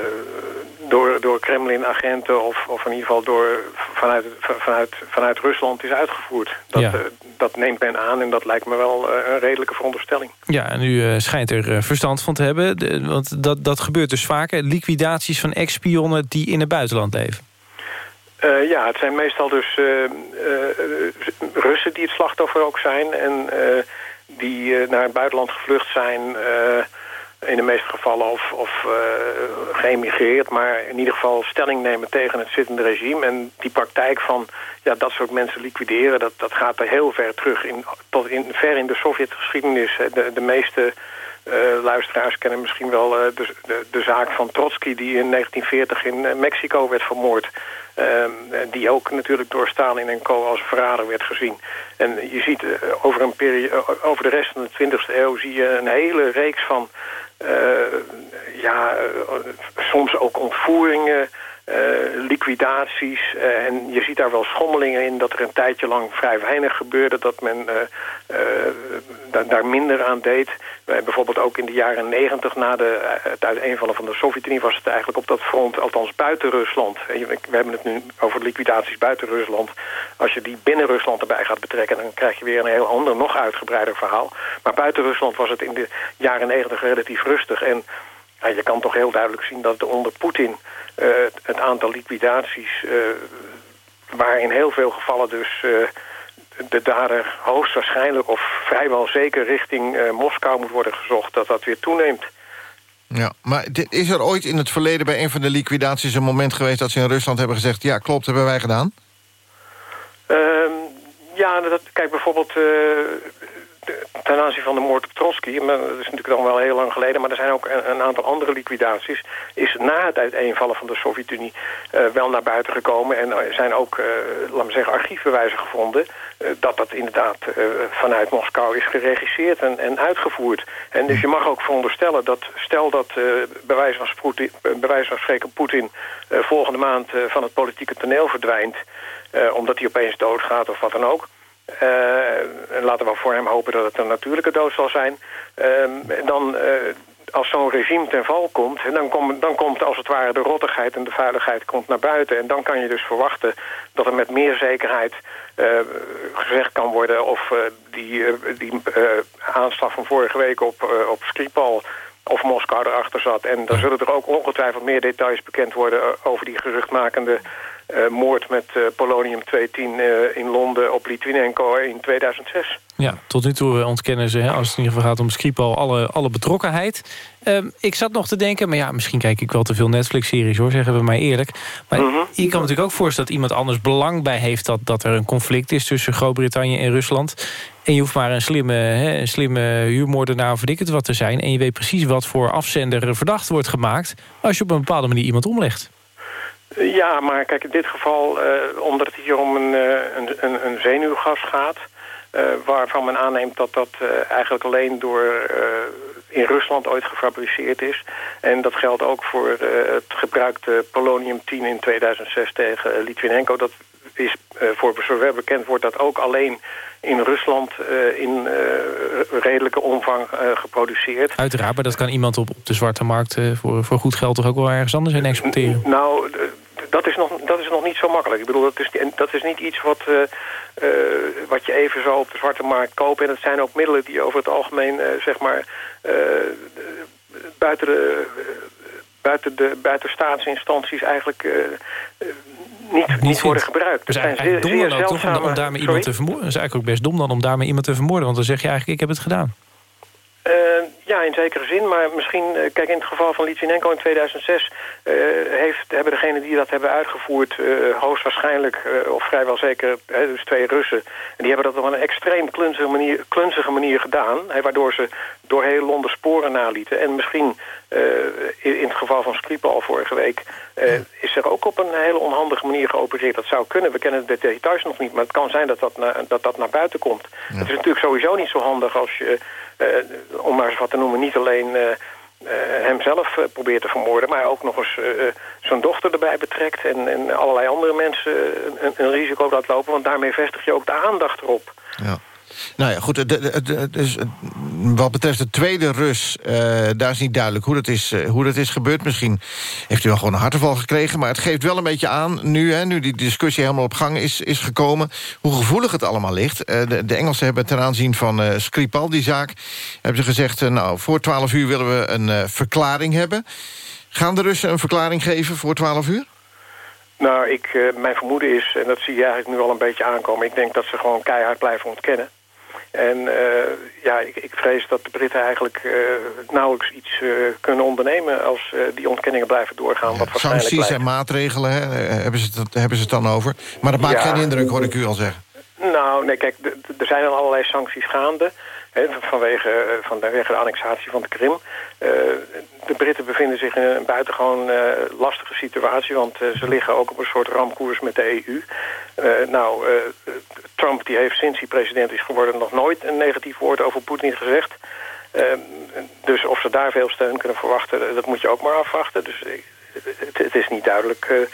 door, door Kremlin-agenten of, of in ieder geval door, vanuit, vanuit, vanuit Rusland is uitgevoerd. Dat, ja. uh, dat neemt men aan en dat lijkt me wel een redelijke veronderstelling. Ja, en u schijnt er verstand van te hebben, de, want dat, dat gebeurt dus vaker. Liquidaties van ex-spionnen die in het buitenland leven. Uh, ja, het zijn meestal dus uh, uh, Russen die het slachtoffer ook zijn... en die naar het buitenland gevlucht zijn in de meeste gevallen of, of uh, geëmigreerd... maar in ieder geval stelling nemen tegen het zittende regime. En die praktijk van ja, dat soort mensen liquideren... dat, dat gaat er heel ver terug, in, tot in, ver in de Sovjetgeschiedenis. De, de meeste uh, luisteraars kennen misschien wel uh, de, de, de, zaak van Trotsky... die in 1940 in Mexico werd vermoord... die ook natuurlijk door Stalin en co. als verrader werd gezien. En je ziet over, een periode, over de rest van de 20e eeuw... zie je een hele reeks van... Uh, ja, uh, soms ook ontvoeringen, eh, liquidaties. eh, en je ziet daar wel schommelingen in dat er een tijdje lang vrij weinig gebeurde. Dat men eh, da- daar minder aan deed. Bijvoorbeeld ook in de jaren negentig na de, het uiteenvallen van de Sovjet-Unie... was het eigenlijk op dat front, althans buiten Rusland. We hebben het nu over liquidaties buiten Rusland. Als je die binnen Rusland erbij gaat betrekken... dan krijg je weer een heel ander, nog uitgebreider verhaal. Maar buiten Rusland was het in de jaren negentig relatief rustig. En je kan toch heel duidelijk zien dat onder Poetin... eh, het- aantal liquidaties... eh, waar in heel veel gevallen dus... eh, de dader hoogstwaarschijnlijk of vrijwel zeker richting Moskou moet worden gezocht... dat dat weer toeneemt. Ja, maar is er ooit in het verleden bij een van de liquidaties... een moment geweest dat ze in Rusland hebben gezegd... ja, klopt, hebben wij gedaan? Ehm, ja, dat, kijk bijvoorbeeld ten aanzien van de moord op Trotsky... dat is natuurlijk dan wel heel lang geleden... maar er zijn ook een, aantal andere liquidaties... is na het uiteenvallen van de Sovjet-Unie eh, wel naar buiten gekomen... en er zijn ook, eh laten we zeggen, archiefbewijzen gevonden... eh, dat dat inderdaad vanuit Moskou is geregisseerd en, en uitgevoerd. En dus je mag ook veronderstellen dat... stel dat bij, van van spreken Poetin... volgende maand van het politieke toneel verdwijnt... omdat hij opeens doodgaat of wat dan ook... laten we voor hem hopen dat het een natuurlijke dood zal zijn. Ehm, dan, eh, als zo'n regime ten val komt... Dan, komt, dan komt als het ware de rottigheid en de vuiligheid komt naar buiten. En dan kan je dus verwachten dat er met meer zekerheid eh, gezegd kan worden... of eh, die, die eh, aanslag van vorige week op, op Skripal of Moskou erachter zat. En dan zullen er ook ongetwijfeld meer details bekend worden... over die geruchtmakende eh, moord met eh, polonium 210 eh, in Londen op Litvinenko in 2006. Ja, tot nu toe ontkennen ze, hè, als het in ieder geval gaat om Skripal, alle, alle betrokkenheid. Ehm, ik zat nog te denken, maar ja, misschien kijk ik wel te veel Netflix-series hoor, zeggen we mij eerlijk. Maar Mhm. je kan natuurlijk ook voorstellen dat iemand anders belang bij heeft dat, dat er een conflict is tussen Groot-Brittannië en Rusland. En je hoeft maar een slimme, hè, een slimme huurmoordenaar of ik wat te zijn. En je weet precies wat voor afzender er verdacht wordt gemaakt als je op een bepaalde manier iemand omlegt. Ja, maar kijk, in dit geval, eh, omdat het hier om een, eh, een, een, zenuwgas gaat... eh, waarvan men aanneemt dat dat eigenlijk alleen door in Rusland ooit gefabriceerd is. En dat geldt ook voor het gebruikte polonium-10 in 2006 tegen Litvinenko. Dat is eh, voor zover bekend wordt dat ook alleen in Rusland eh, in eh, redelijke omvang geproduceerd. Uiteraard, maar dat kan iemand op, op de zwarte markt voor, voor goed geld toch ook wel ergens anders heen exporteren. Nou, dat is, nog, dat is nog niet zo makkelijk. Ik bedoel, dat is, en dat is niet iets wat, wat je even zo op de zwarte markt koopt. En het zijn ook middelen die over het algemeen, zeg maar, buiten, de, buiten, de, buiten staatsinstanties eigenlijk niet, niet, worden gebruikt. Dus eigenlijk dom dan ook zeldzame... om daarmee Sorry? iemand te vermoorden. Dat is eigenlijk ook best dom dan om daarmee iemand te vermoorden. Want dan zeg je eigenlijk, ik heb het gedaan. Eh, ja, in zekere zin. Maar misschien, eh, kijk, in het geval van Litvinenko in 2006... eh, heeft, hebben degenen die dat hebben uitgevoerd... eh, hoogstwaarschijnlijk, of vrijwel zeker, hè, dus twee Russen... en die hebben dat op een extreem klunzige manier, klunzige manier gedaan... Hè, waardoor ze door heel Londen sporen nalieten. En misschien, in, in het geval van Skripal vorige week... is er ook op een hele onhandige manier geopereerd. Dat zou kunnen, we kennen de details nog niet... maar het kan zijn dat dat, na- dat, dat naar buiten komt. Het is natuurlijk sowieso niet zo handig als je... eh, om maar eens wat te noemen, niet alleen eh, eh, hemzelf probeert te vermoorden... maar ook nog eens zijn dochter erbij betrekt... en, en allerlei andere mensen een, een risico laat lopen... want daarmee vestig je ook de aandacht erop. Nou ja, goed, de- dus, wat betreft de tweede Rus... eh, daar is niet duidelijk hoe dat, is, eh, hoe dat is gebeurd. Misschien heeft u wel gewoon een harteval gekregen... maar het geeft wel een beetje aan, nu, hè, nu die discussie helemaal op gang is, is gekomen... hoe gevoelig het allemaal ligt. Eh, de, Engelsen hebben ten aanzien van Skripal, die zaak... hebben ze gezegd, nou, voor 12 uur willen we een verklaring hebben. Gaan de Russen een verklaring geven voor 12 uur? Nou, ik, mijn vermoeden is, en dat zie je eigenlijk nu al een beetje aankomen... ik denk dat ze gewoon keihard blijven ontkennen. En eh, ja, ik, ik vrees dat de Britten eigenlijk eh, nauwelijks iets eh, kunnen ondernemen... als die ontkenningen blijven doorgaan. wat Sancties blijft. en maatregelen, hè, hebben, ze het, hebben ze het dan over. Maar dat maakt Ja. geen indruk, hoor ik u al zeggen. Nou, nee, kijk, er zijn al allerlei sancties gaande. Vanwege, eh, vanwege de annexatie van de Krim. Eh, de Britten bevinden zich in een buitengewoon eh, lastige situatie... want ze liggen ook op een soort ramkoers met de EU. Nou, Trump die heeft sinds hij president is geworden... nog nooit een negatief woord over Poetin gezegd. Dus of ze daar veel steun kunnen verwachten, dat moet je ook maar afwachten. Dus het, het is niet duidelijk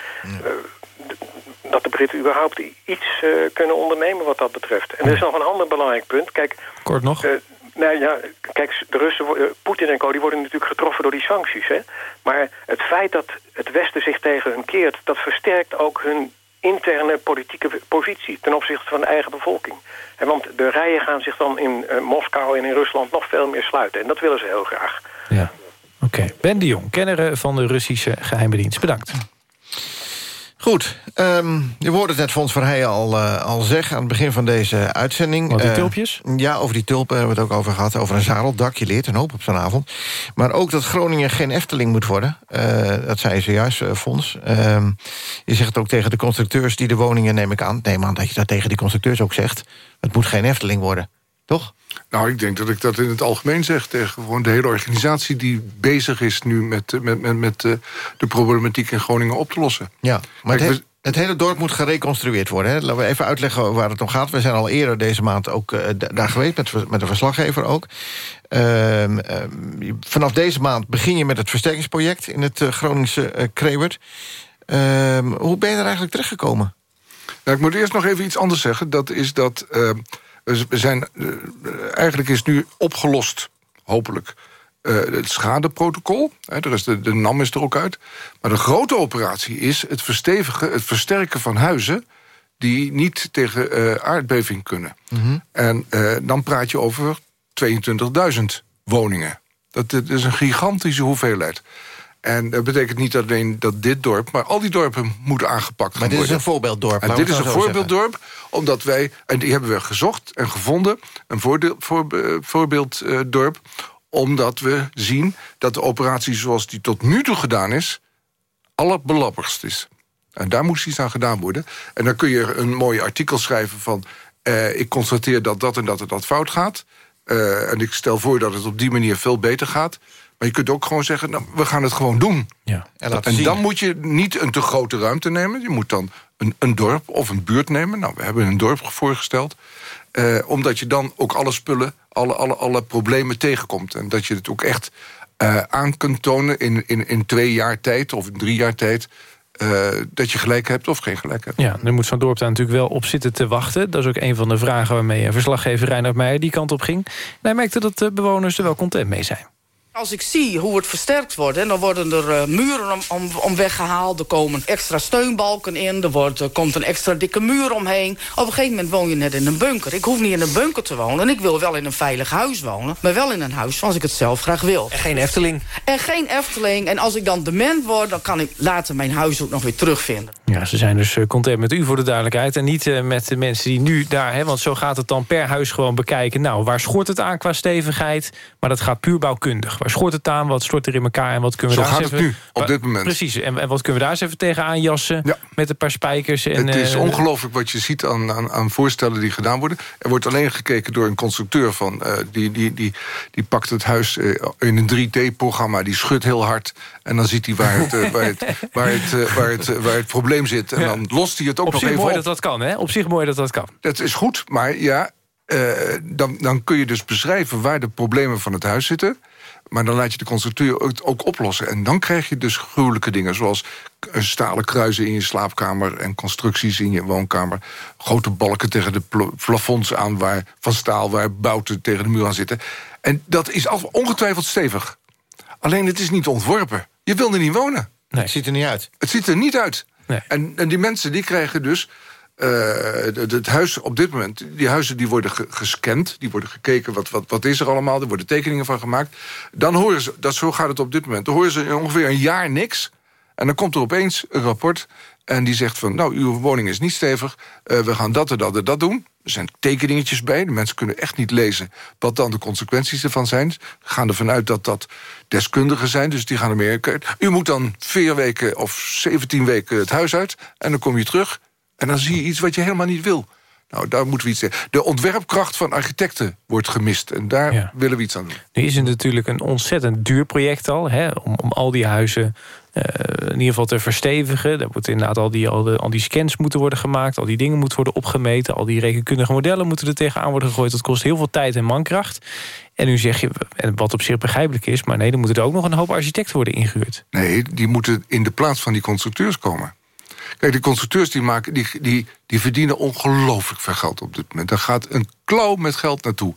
dat de Britten überhaupt iets eh, kunnen ondernemen wat dat betreft. En er is nog een ander belangrijk punt. Kijk, Kort nog. eh, nou ja, kijk, de Russen, eh, Poetin en co, die worden natuurlijk getroffen door die sancties. Hè? Maar het feit dat het Westen zich tegen hun keert... dat versterkt ook hun interne politieke positie... ten opzichte van de eigen bevolking. En want de rijen gaan zich dan in Moskou en in Rusland nog veel meer sluiten. En dat willen ze heel graag. Oké. Ben de Jong, kenner van de Russische geheime dienst. Bedankt. Goed, ehm, je hoorde het net Fons Verheijen al, eh, al zeggen... aan het begin van deze uitzending. Wat die Eh, tulpjes? ja, over die tulpen hebben we het ook over gehad. Over een zadeldak, je leert een hoop op zo'n avond. Maar ook dat Groningen geen Efteling moet worden. Eh, dat zei je zojuist, eh, Fons. Ehm, je zegt het ook tegen de constructeurs die de woningen, neem ik aan... neem aan dat je dat tegen die constructeurs ook zegt. Het moet geen Efteling worden, toch? Nou, ik denk dat ik dat in het algemeen zeg... tegen gewoon de hele organisatie die bezig is nu... met, eh, met, met, met eh, de problematiek in Groningen op te lossen. Ja, maar Kijk, het, he- het hele dorp moet gereconstrueerd worden. Hè? Laten we even uitleggen waar het om gaat. We zijn al eerder deze maand ook eh, da- daar geweest, met, met de verslaggever ook. Ehm, ehm, vanaf deze maand begin je met het versterkingsproject... in het Groningse Krewert. Ehm, hoe ben je er eigenlijk terechtgekomen? Nou, ik moet eerst nog even iets anders zeggen. Dat is dat we zijn, eh, eigenlijk is nu opgelost, hopelijk, eh, het schadeprotocol. Hè, er is de, de NAM is er ook uit. Maar de grote operatie is het verstevigen, het versterken van huizen... die niet tegen eh, aardbeving kunnen. En eh, dan praat je over 22.000 woningen. Dat, dat is een gigantische hoeveelheid. En dat betekent niet alleen dat dit dorp... maar al die dorpen moeten aangepakt Maar gaan dit is worden. een voorbeelddorp. En dit is een zo zeggen. voorbeelddorp, omdat wij... en die hebben we gezocht en gevonden, een voordeel, voor, eh, voorbeelddorp... omdat we zien dat de operatie zoals die tot nu toe gedaan is... allerbelabbigst is. En daar moest iets aan gedaan worden. En dan kun je een mooi artikel schrijven van... eh, ik constateer dat dat en dat en dat fout gaat... Eh, en ik stel voor dat het op die manier veel beter gaat... Maar je kunt ook gewoon zeggen, nou, we gaan het gewoon doen. Ja. En dan moet je niet een te grote ruimte nemen. Je moet dan een, een dorp of een buurt nemen. Nou, we hebben een dorp voorgesteld. Eh, omdat je dan ook alle spullen, alle, alle, alle problemen tegenkomt. En dat je het ook echt eh, aan kunt tonen in, in, in twee jaar tijd... of in drie jaar tijd, eh, dat je gelijk hebt of geen gelijk hebt. Ja, nu moet zo'n dorp daar natuurlijk wel op zitten te wachten. Dat is ook een van de vragen waarmee eh, verslaggever Reinhard Meijer die kant op ging. En hij merkte dat de bewoners er wel content mee zijn. Als ik zie hoe het versterkt wordt... en dan worden er eh, muren om, om, om weggehaald... er komen extra steunbalken in, er wordt, er komt een extra dikke muur omheen. Op een gegeven moment woon je net in een bunker. Ik hoef niet in een bunker te wonen en ik wil wel in een veilig huis wonen... maar wel in een huis zoals ik het zelf graag wil. En geen Efteling. En geen Efteling. En als ik dan dement word, dan kan ik later mijn huis ook nog weer terugvinden. Ja, ze zijn dus eh, content met u voor de duidelijkheid. En niet eh, met de mensen die nu daar... Hè, want zo gaat het dan per huis gewoon bekijken. Nou, waar schort het aan qua stevigheid? Maar dat gaat puur bouwkundig. Schort het aan? Wat stort er in elkaar? En wat kunnen we Zo daar gaat eens het even... nu, op dit moment. Precies. En, en wat kunnen we daar eens even tegenaan jassen? Met een paar spijkers. En, het is eh, ongelooflijk wat je ziet aan, aan, aan voorstellen die gedaan worden. Er wordt alleen gekeken door een constructeur van... eh, die, die, die, die pakt het huis eh, in een 3D-programma, die schudt heel hard... en dan ziet hij waar het, waar het, waar het, waar het, waar het probleem zit. En Ja. dan lost hij het ook op nog zich even mooi op. dat dat kan, hè? Op zich mooi dat dat kan. Dat is goed, maar ja, dan, dan kun je dus beschrijven... waar de problemen van het huis zitten... Maar dan laat je de constructeur het ook oplossen. En dan krijg je dus gruwelijke dingen... zoals stalen kruisen in je slaapkamer... en constructies in je woonkamer. Grote balken tegen de pla- plafonds aan waar, van staal... waar bouten tegen de muur aan zitten. En dat is ongetwijfeld stevig. Alleen het is niet ontworpen. Je wil er niet wonen. Het ziet er niet uit. Het ziet er niet uit. En, en die mensen die krijgen dus... eh, het, huis op dit moment, die huizen die worden ge- gescand... die worden gekeken, wat, wat, wat is er allemaal... er worden tekeningen van gemaakt. Dan horen ze, dat, zo gaat het op dit moment... dan horen ze ongeveer een jaar niks... en dan komt er opeens een rapport... en die zegt van, nou, uw woning is niet stevig... eh, we gaan dat en dat en dat doen. Er zijn tekeningetjes bij, de mensen kunnen echt niet lezen... wat dan de consequenties ervan zijn. Ze gaan ervan uit dat dat deskundigen zijn, dus die gaan er meer... U moet dan vier weken of 17 weken het huis uit... en dan kom je terug en dan zie je iets wat je helemaal niet wil. Nou, daar moeten we iets zeggen. De ontwerpkracht van architecten wordt gemist. En daar willen we iets aan doen. Nu is het natuurlijk een ontzettend duur project al... Hè, om, om al die huizen eh, in ieder geval te verstevigen. Er moeten inderdaad al die, al, de, al die scans moeten worden gemaakt... al die dingen moeten worden opgemeten... al die rekenkundige modellen moeten er tegenaan worden gegooid. Dat kost heel veel tijd en mankracht. En nu zeg je, en wat op zich begrijpelijk is... maar nee, dan moeten er ook nog een hoop architecten worden ingehuurd. Nee, die moeten in de plaats van die constructeurs komen. Kijk, de constructeurs die, maken, die, die, die verdienen ongelooflijk veel geld op dit moment. Daar gaat een klauw met geld naartoe.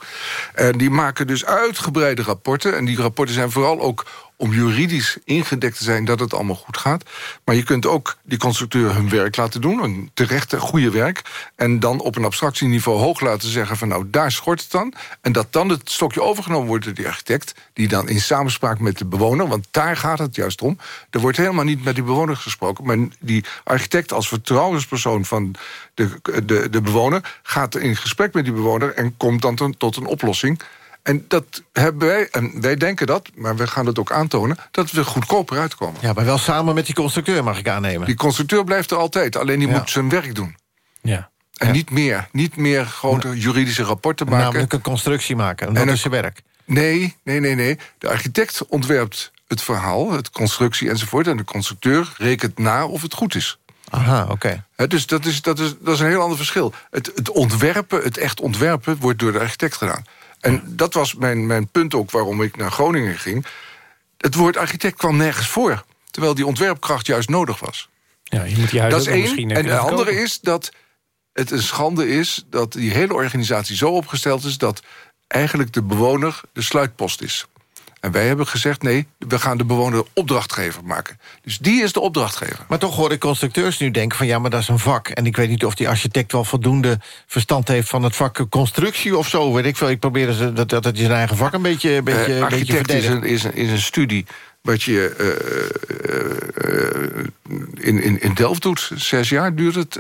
En die maken dus uitgebreide rapporten. En die rapporten zijn vooral ook om juridisch ingedekt te zijn dat het allemaal goed gaat. Maar je kunt ook die constructeur hun werk laten doen. Een terechte, goede werk. En dan op een abstractieniveau hoog laten zeggen... van nou, daar schort het dan. En dat dan het stokje overgenomen wordt door die architect... die dan in samenspraak met de bewoner... want daar gaat het juist om. Er wordt helemaal niet met die bewoner gesproken... maar die architect als vertrouwenspersoon van de, de, de bewoner... gaat in gesprek met die bewoner en komt dan tot een oplossing... En dat hebben wij, en wij denken dat, maar we gaan het ook aantonen... dat we goedkoper uitkomen. Ja, maar wel samen met die constructeur, mag ik aannemen. Die constructeur blijft er altijd, alleen die moet zijn werk doen. Ja. En niet meer. Niet meer grote juridische rapporten maken. Namelijk een constructie maken, en dat En is zijn werk. Nee, nee, nee, nee. De architect ontwerpt het verhaal, het constructie enzovoort... en de constructeur rekent na of het goed is. Aha, oké. Dus dat is, dat, is, dat is een heel ander verschil. Het, het ontwerpen, het echt ontwerpen, wordt door de architect gedaan. En dat was mijn, mijn punt ook waarom ik naar Groningen ging. Het woord architect kwam nergens voor. Terwijl die ontwerpkracht juist nodig was. Ja, je moet die huizen Dat is één. misschien... En de andere is dat het een schande is... dat die hele organisatie zo opgesteld is... dat eigenlijk de bewoner de sluitpost is. En wij hebben gezegd, nee, we gaan de bewoner opdrachtgever maken. Dus die is de opdrachtgever. Maar toch hoor ik constructeurs nu denken van... ja, maar dat is een vak. En ik weet niet of die architect wel voldoende verstand heeft... van het vak constructie of zo. Weet ik veel. Ik probeer ze, dat, dat hij zijn eigen vak een beetje, een beetje, Eh, beetje architect is een, is, een, is een studie wat je eh, eh, in, in, in Delft doet. Zes jaar duurt het.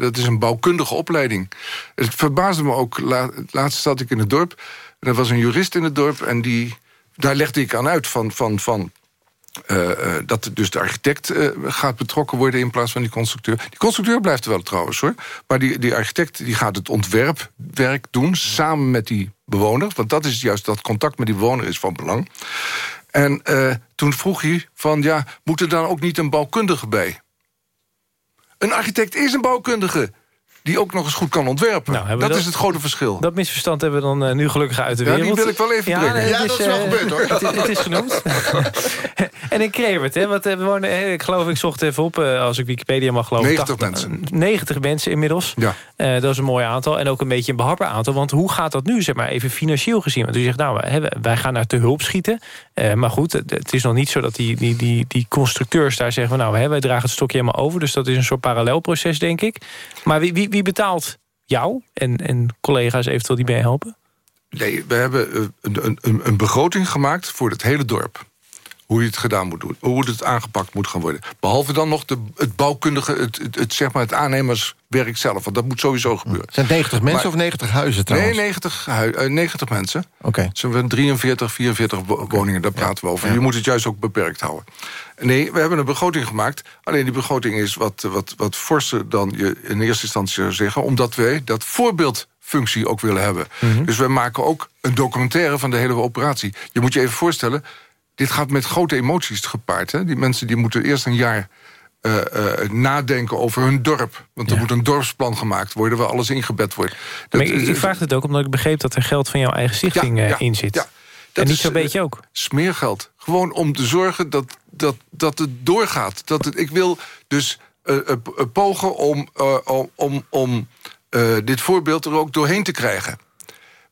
Dat is een bouwkundige opleiding. Het verbaasde me ook. La, laatst zat ik in het dorp. En er was een jurist in het dorp. En die, daar legde ik aan uit van... van, van eh, eh, dat dus de architect eh, gaat betrokken worden in plaats van die constructeur. Die constructeur blijft er wel trouwens hoor. Maar die, die architect die gaat het ontwerpwerk doen samen met die bewoner. Want dat is juist dat contact met die bewoner is van belang. En toen vroeg hij van ja, moet er dan ook niet een bouwkundige bij? Een architect is een bouwkundige. Die ook nog eens goed kan ontwerpen. Nou, dat, is het grote verschil. Dat misverstand hebben we dan eh, nu gelukkig uit de Ja, die wereld. wil ik wel even brengen. nee, Ja, het dat is wel eh, gebeurd, hoor. Het, het is genoemd. en in Krevert, hè, want eh, we wonen, ik geloof, ik zocht even op, eh, als ik Wikipedia mag geloven. 90 80 mensen. 90 mensen inmiddels. Ja. Eh, dat is een mooi aantal. En ook een beetje een behapbaar aantal. Want hoe gaat dat nu, zeg maar, even financieel gezien? Want u zegt, nou, hè, wij gaan naar te hulp schieten. Eh, maar goed, het, is nog niet zo dat die, die, die, die constructeurs daar zeggen... van, nou, hè, wij dragen het stokje helemaal over. Dus dat is een soort parallelproces, denk ik. Maar wie, wie, wie betaalt jou en, en collega's eventueel die meehelpen? Nee, we hebben eh, een, een, een begroting gemaakt voor het hele dorp. Hoe je het gedaan moet doen, hoe het aangepakt moet gaan worden. Behalve dan nog de, het bouwkundige, het, het, het, zeg maar het aannemerswerk zelf. Want dat moet sowieso gebeuren. Zijn het 90 mensen Maar- of 90 huizen trouwens? Nee, 90, hui- eh, 90 mensen. Oké. Zo van 43, 44 wo- woningen, daar praten we over. Je moet het juist ook beperkt houden. Nee, we hebben een begroting gemaakt. Alleen die begroting is wat, wat, wat forser dan je in eerste instantie zou zeggen... omdat wij dat voorbeeldfunctie ook willen hebben. Dus wij maken ook een documentaire van de hele operatie. Je moet je even voorstellen, dit gaat met grote emoties gepaard. Hè? Die mensen die moeten eerst een jaar... eh, eh, nadenken over hun dorp. Want er moet een dorpsplan gemaakt worden... waar alles ingebed wordt. Maar Dat- ik, ik vraag het ook omdat ik begreep dat er geld van jouw eigen stichting Ja, eh, ja, in zit. ja. en Dat niet is, zo'n beetje ook. smeergeld. Gewoon om te zorgen dat, dat, dat het doorgaat. Dat het, ik wil dus pogen om, om, om, dit voorbeeld er ook doorheen te krijgen.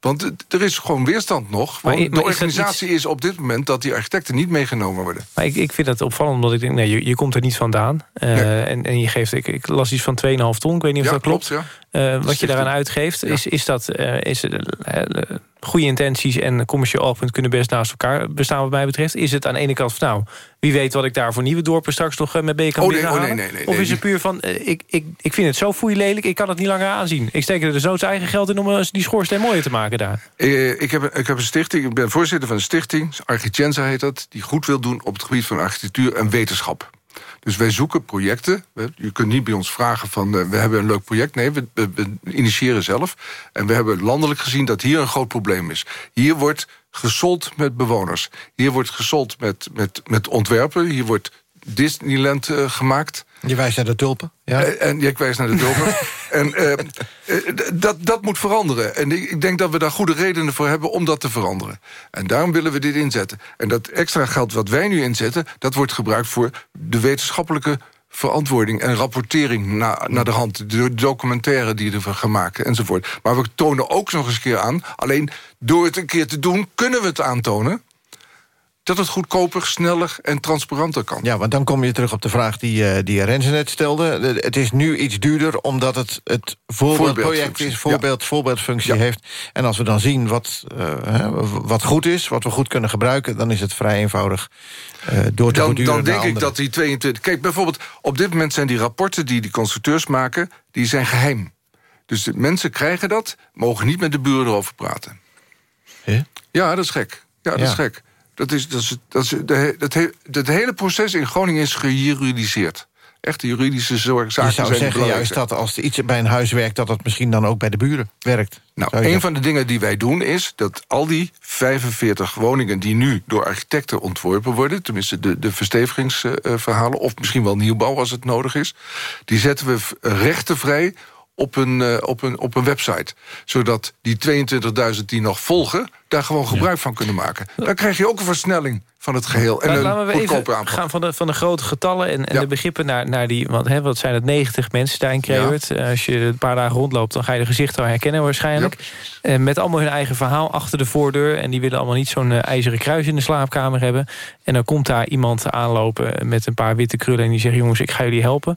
Want er is gewoon weerstand nog. Maar Want maar de is dat organisatie is op dit moment dat die architecten niet meegenomen worden. Maar ik, ik vind het opvallend omdat ik denk, nee, je, je komt er niet vandaan. Eh, en, en je geeft, ik, ik las iets van 2,5 ton, ik weet niet of Ja, dat klopt. klopt, Eh, wat je daaraan uitgeeft, is, is dat eh, is, eh, goede intenties en commercieel oogpunt kunnen best naast elkaar bestaan wat mij betreft. Is het aan de ene kant van nou, wie weet wat ik daar voor nieuwe dorpen straks nog met mee kan Oh, nee, oh, nee, nee, nee, of is het puur van, ik, ik, ik vind het zo foei lelijk, ik kan het niet langer aanzien. Ik steek er dus noods eigen geld in om die schoorsteen mooier te maken daar. Ik, heb, ik heb een stichting, ik ben voorzitter van een stichting... Architectenza heet dat, die goed wil doen op het gebied van architectuur en wetenschap. Dus wij zoeken projecten. Je kunt niet bij ons vragen van... eh, we hebben een leuk project. Nee, we initiëren zelf. En we hebben landelijk gezien dat hier een groot probleem is. Hier wordt gesold met bewoners. Hier wordt gesold met, met, met ontwerpen. Hier wordt Disneyland eh, gemaakt. Je wijst naar de tulpen. Ja. Eh, En ja, ik wijs naar de tulpen. en eh, eh, dat, dat moet veranderen. En ik, denk dat we daar goede redenen voor hebben om dat te veranderen. En daarom willen we dit inzetten. En dat extra geld wat wij nu inzetten... dat wordt gebruikt voor de wetenschappelijke verantwoording en rapportering na, naar de hand. De documentaire die er gaan maken enzovoort. Maar we tonen ook nog eens een keer aan... alleen door het een keer te doen, kunnen we het aantonen... dat het goedkoper, sneller en transparanter kan. Ja, want dan kom je terug op de vraag die, eh, die Renze net stelde. De- Het is nu iets duurder omdat het het voorbeeldproject is, voorbeeld, voorbeeldfunctie heeft. En als we dan zien wat, eh, hè, wat goed is, wat we goed kunnen gebruiken... dan is het vrij eenvoudig eh, door te dan, dan denk ik anderen. dat die 22... Kijk, bijvoorbeeld, op dit moment zijn die rapporten... die die constructeurs maken, die zijn geheim. Dus de mensen krijgen dat, mogen niet met de buren erover praten. Ja, dat is gek. Ja, dat Ja. is gek. Dat is, dat is, dat is, dat, he- dat hele proces in Groningen is gejuridiseerd. Echt, de juridische zorg, zaken Je zou zeggen juist dat als er iets bij een huis werkt... dat het misschien dan ook bij de buren werkt. Nou, een zeggen. van de dingen die wij doen is dat al die 45 woningen die nu door architecten ontworpen worden, tenminste de, de verstevigingsverhalen, of misschien wel nieuwbouw als het nodig is, die zetten we v- rechtenvrij op een, eh, op, een, op een website. Zodat die 22.000 die nog volgen, daar gewoon gebruik van kunnen maken. Dan krijg je ook een versnelling van het geheel. En Laten we even aanpak. gaan van de, van de grote getallen en, en de begrippen naar, naar die... Want hè, wat zijn het, 90 mensen daar in Krewert. Eh, Als je een paar dagen rondloopt, dan ga je de gezichten wel herkennen waarschijnlijk. En met allemaal hun eigen verhaal achter de voordeur. En die willen allemaal niet zo'n eh, ijzeren kruis in de slaapkamer hebben. En dan komt daar iemand aanlopen met een paar witte krullen... en die zegt, jongens, ik ga jullie helpen.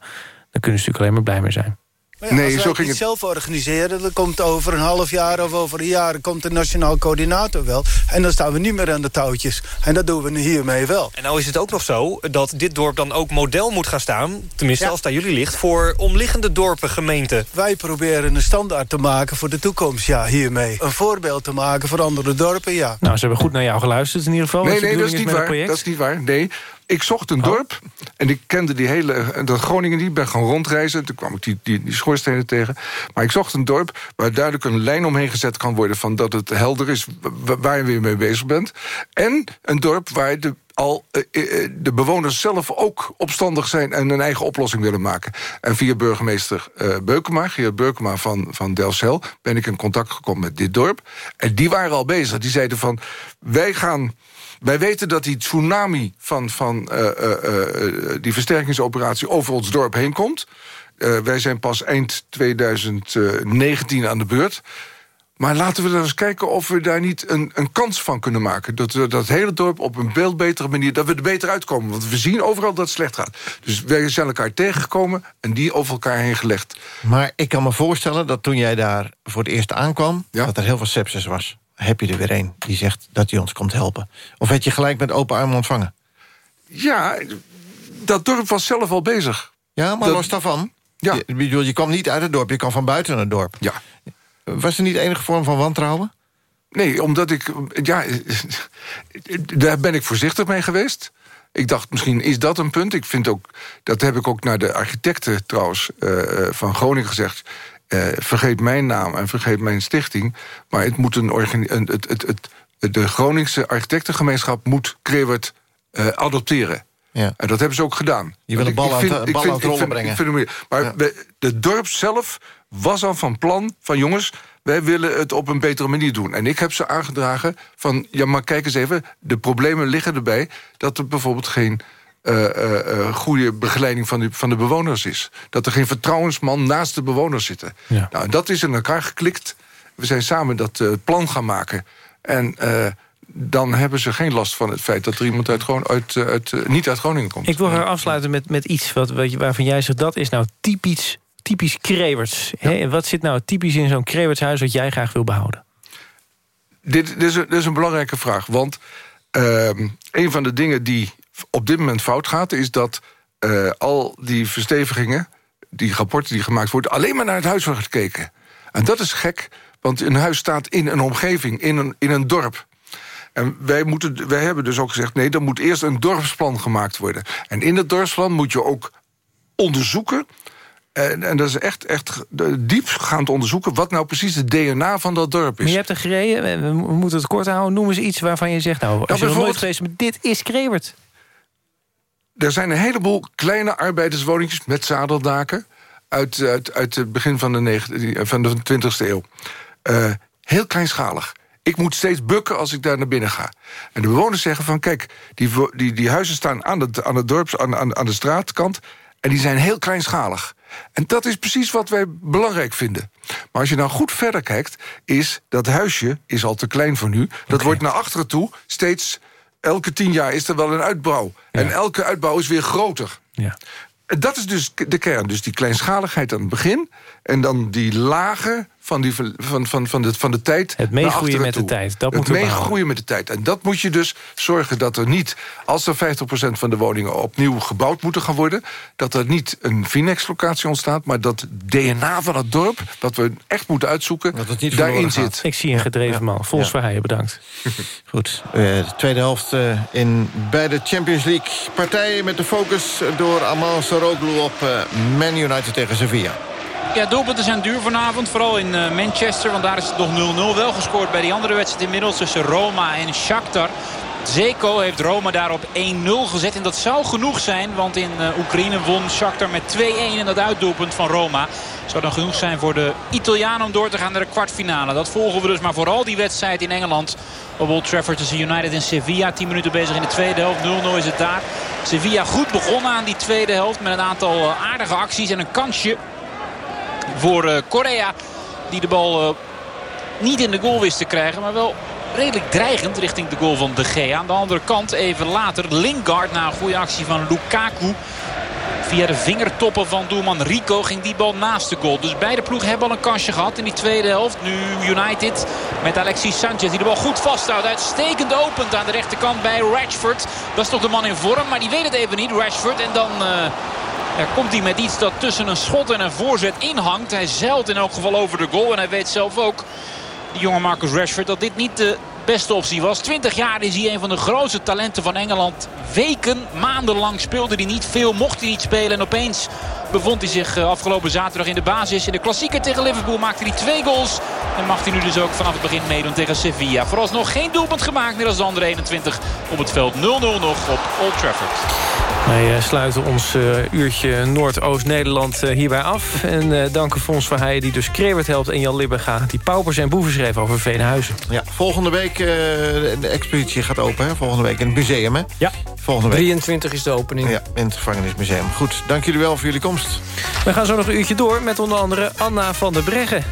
Dan kunnen ze natuurlijk alleen maar blij mee zijn. Maar ja, als wij het niet zelf organiseren, dan komt over een half jaar of over een jaar... komt de nationaal coördinator wel. En dan staan we niet meer aan de touwtjes. En dat doen we hiermee wel. En nou is het ook nog zo dat dit dorp dan ook model moet gaan staan... tenminste als het aan jullie ligt, voor omliggende dorpen, gemeenten. Wij proberen een standaard te maken voor de toekomst, ja, hiermee. Een voorbeeld te maken voor andere dorpen, ja. Nou, ze hebben goed naar jou geluisterd in ieder geval. Nee, nee, dat is niet met waar. het Dat is niet waar. Nee, ik zocht een dorp en ik kende die hele... Dat Groningen niet, ik ben gaan rondreizen. Toen kwam ik die, die, die schoorstenen tegen. Maar ik zocht een dorp waar duidelijk een lijn omheen gezet kan worden... van dat het helder is wa- waar je weer mee bezig bent. En een dorp waar de al eh, eh, de bewoners zelf ook opstandig zijn... en een eigen oplossing willen maken. En via burgemeester eh Beukema, Geert Beukema van, van Delfzijl... ben ik in contact gekomen met dit dorp. En die waren al bezig. Die zeiden van, wij gaan... Wij weten dat die tsunami van, van eh, eh, eh, die versterkingsoperatie over ons dorp heen komt. Wij zijn pas eind 2019 aan de beurt. Maar laten we dan eens kijken of we daar niet een, een kans van kunnen maken. Dat we dat hele dorp op een veel betere manier... dat we er beter uitkomen. Want we zien overal dat het slecht gaat. Dus wij zijn elkaar tegengekomen en die over elkaar heen gelegd. Maar ik kan me voorstellen dat toen jij daar voor het eerst aankwam... dat er heel veel sepsis was. Heb je er weer een die zegt dat hij ons komt helpen? Of werd je gelijk met open armen ontvangen? Ja, dat dorp was zelf al bezig. Ja, maar Dat- los daarvan. Ja. Je, ik bedoel, je kwam niet uit het dorp, je kwam van buiten het dorp. Ja. Was er niet enige vorm van wantrouwen? Nee, omdat ik... Ja, daar ben ik voorzichtig mee geweest. Ik dacht, misschien is dat een punt. Ik vind ook, dat heb ik ook naar de architecten trouwens eh, van Groningen gezegd. Eh, vergeet mijn naam en vergeet mijn stichting. Maar het moet een een, het, het, het, de Groningse architectengemeenschap moet Krewert eh, adopteren. Ja. En dat hebben ze ook gedaan. Je wil een bal aan vind- bal vind- aan het ik rollen vind- brengen. ik vind. Maar we- de dorp zelf was al van plan van jongens, wij willen het op een betere manier doen. En ik heb ze aangedragen van, ja maar kijk eens even, de problemen liggen erbij dat er bijvoorbeeld geen eh, eh, eh, goede begeleiding van de, van de bewoners is. Dat er geen vertrouwensman naast de bewoners zitten. Nou, dat is in elkaar geklikt. We zijn samen dat eh, plan gaan maken. En eh, dan hebben ze geen last van het feit dat er iemand uit, uit, uit, niet uit Groningen komt. Ik wil haar afsluiten met, met iets wat, waarvan jij zegt... dat is nou typisch, typisch Krewerts. En wat zit nou typisch in zo'n Krewertshuis... wat jij graag wil behouden? Dit, dit, is, een, dit is een belangrijke vraag. Want ehm, een van de dingen die op dit moment fout gaat... is dat eh, al die verstevigingen, die rapporten die gemaakt worden... alleen maar naar het huis wordt gekeken. En dat is gek, want een huis staat in een omgeving, in een, in een dorp. En wij, moeten, wij hebben dus ook gezegd... nee, er moet eerst een dorpsplan gemaakt worden. En in dat dorpsplan moet je ook onderzoeken... En, en dat is echt, echt diepgaand onderzoeken... wat nou precies het DNA van dat dorp is. Maar je hebt er gereden, we moeten het kort houden. Noem eens iets waarvan je zegt... nou, als je nog nooit geweest dit is Krewert. Er zijn een heleboel kleine arbeiderswoningjes met zadeldaken... uit, uit, uit het begin van de, 19, van de 20e eeuw. Uh, heel kleinschalig. Ik moet steeds bukken als ik daar naar binnen ga. En de bewoners zeggen van, kijk, die, die, die huizen staan aan, het, aan, het dorps, aan, aan, aan de straatkant... en die zijn heel kleinschalig. En dat is precies wat wij belangrijk vinden. Maar als je nou goed verder kijkt, is dat huisje is al te klein voor nu. Dat wordt naar achteren toe steeds... elke tien jaar is er wel een uitbouw. En elke uitbouw is weer groter. Ja. Dat is dus de kern. Dus die kleinschaligheid aan het begin... en dan die lage van, die, van, van, van, de, van de tijd Het meegroeien met de tijd, dat Het meegroeien met de tijd. En dat moet je dus zorgen dat er niet... als er 50% van de woningen opnieuw gebouwd moeten gaan worden... dat er niet een Finex-locatie ontstaat... maar dat DNA van het dorp, dat we echt moeten uitzoeken... Dat het niet daarin zit. Ik zie een gedreven man. Volgens ja. Verheijen, bedankt. Goed. Uh, de tweede helft uh, in beide Champions League partijen... met de focus door Amal Saroglu op uh, Man United tegen Sevilla. Ja, doelpunten zijn duur vanavond. Vooral in uh, Manchester, want daar is het nog 0-0. Wel gescoord bij die andere wedstrijd inmiddels tussen Roma en Shakhtar. Zeko heeft Roma daar op 1-0 gezet. En dat zou genoeg zijn, want in uh, Oekraïne won Shakhtar met 2-1 in dat uitdoelpunt van Roma. Zou dan genoeg zijn voor de Italianen om door te gaan naar de kwartfinale. Dat volgen we dus, maar vooral die wedstrijd in Engeland. Op Old Trafford tussen United en Sevilla. 10 minuten bezig in de tweede helft. 0-0 is het daar. Sevilla goed begonnen aan die tweede helft met een aantal uh, aardige acties en een kansje voor Korea. Die de bal uh, niet in de goal wist te krijgen. Maar wel redelijk dreigend richting de goal van De Gea. Aan de andere kant even later Lingard na een goede actie van Lukaku. Via de vingertoppen van doelman Rico ging die bal naast de goal. Dus beide ploegen hebben al een kansje gehad in die tweede helft. Nu United met Alexis Sanchez die de bal goed vasthoudt. Uitstekend opent aan de rechterkant bij Rashford. Dat is toch de man in vorm, maar die weet het even niet, Rashford. En dan... Uh, ja, komt hij met iets dat tussen een schot en een voorzet inhangt. Hij zeilt in elk geval over de goal. En hij weet zelf ook, die jonge Marcus Rashford, dat dit niet de beste optie was. 20 jaar is hij een van de grootste talenten van Engeland. Weken, maandenlang speelde hij niet veel, mocht hij niet spelen. En opeens bevond hij zich afgelopen zaterdag in de basis. In de klassieker tegen Liverpool maakte hij twee goals. En mag hij nu dus ook vanaf het begin meedoen tegen Sevilla. Vooralsnog geen doelpunt gemaakt, meer dan de andere 21 op het veld. 0-0 nog op Old Trafford. Wij sluiten ons uh, uurtje Noordoost-Nederland uh, hierbij af. En uh, danken Fons Verheijen die dus Krewert helpt en Jan Libbega... die paupers en boeven schreef over Veenhuizen. Ja, volgende week, de expositie gaat open, hè? volgende week in het museum, hè? Ja, volgende week. 23 is de opening. Ja, in het gevangenismuseum. Goed, dank jullie wel voor jullie komst. We gaan zo nog een uurtje door met onder andere Anna van der Breggen.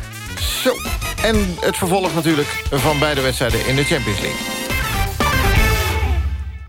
Zo, en het vervolg natuurlijk van beide wedstrijden in de Champions League.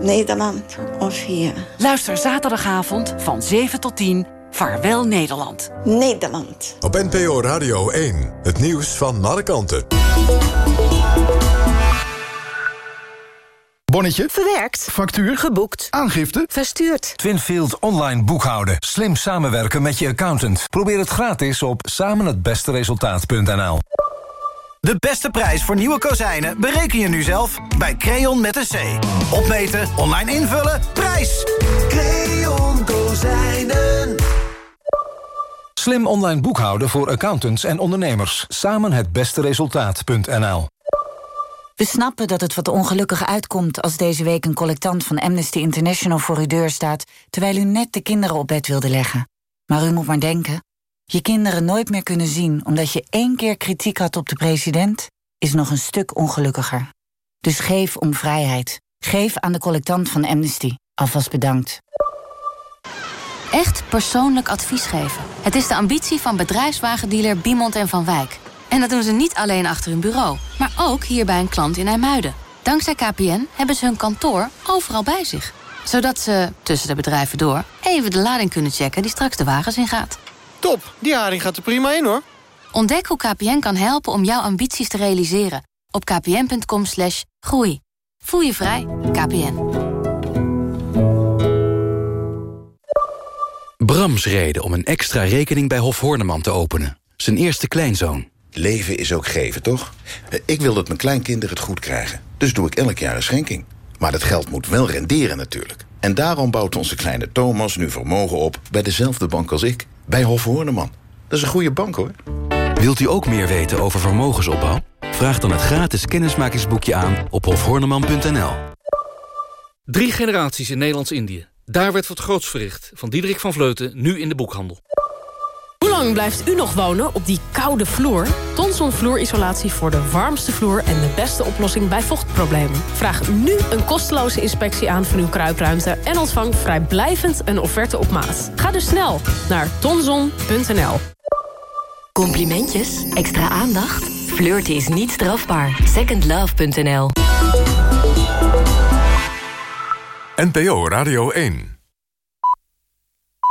Nederland of hier? Luister zaterdagavond van 7 tot 10. Vaarwel Nederland. Nederland. Op NPO Radio 1. Het nieuws van alle kanten. Bonnetje. Verwerkt. Factuur. Geboekt. Aangifte. Verstuurd. Twinfield online boekhouden. Slim samenwerken met je accountant. Probeer het gratis op samenhetbesteresultaat.nl. De beste prijs voor nieuwe kozijnen bereken je nu zelf bij Creon met een C. Opmeten, online invullen, prijs! Creon Kozijnen. Slim online boekhouden voor accountants en ondernemers. Samen het beste resultaat.nl. We snappen dat het wat ongelukkig uitkomt als deze week een collectant van Amnesty International voor uw deur staat, terwijl u net de kinderen op bed wilde leggen. Maar u moet maar denken, je kinderen nooit meer kunnen zien omdat je één keer kritiek had op de president, is nog een stuk ongelukkiger. Dus geef om vrijheid. Geef aan de collectant van Amnesty. Alvast bedankt. Echt persoonlijk advies geven. Het is de ambitie van bedrijfswagendealer Biemond en Van Wijk. En dat doen ze niet alleen achter hun bureau, maar ook hier bij een klant in IJmuiden. Dankzij KPN hebben ze hun kantoor overal bij zich. Zodat ze, tussen de bedrijven door, even de lading kunnen checken die straks de wagens ingaat. Top, die haring gaat er prima in hoor. Ontdek hoe KPN kan helpen om jouw ambities te realiseren. Op kpn.com slash groei. Voel je vrij, KPN. Brams reden om een extra rekening bij Hof Horneman te openen. Zijn eerste kleinzoon. Leven is ook geven, toch? Ik wil dat mijn kleinkinderen het goed krijgen. Dus doe ik elk jaar een schenking. Maar dat geld moet wel renderen natuurlijk. En daarom bouwt onze kleine Thomas nu vermogen op... bij dezelfde bank als ik, bij Hof Horneman. Dat is een goede bank, hoor. Wilt u ook meer weten over vermogensopbouw? Vraag dan het gratis kennismakingsboekje aan op hofhorneman.nl. Drie generaties in Nederlands-Indië. Daar werd wat groots verricht. Van Diederik van Vleuten, nu in de boekhandel. Lang blijft u nog wonen op die koude vloer? Tonson vloerisolatie voor de warmste vloer en de beste oplossing bij vochtproblemen. Vraag nu een kosteloze inspectie aan van uw kruipruimte... en ontvang vrijblijvend een offerte op maat. Ga dus snel naar tonson.nl. Complimentjes? Extra aandacht? Flirten is niet strafbaar. Secondlove.nl NPO Radio 1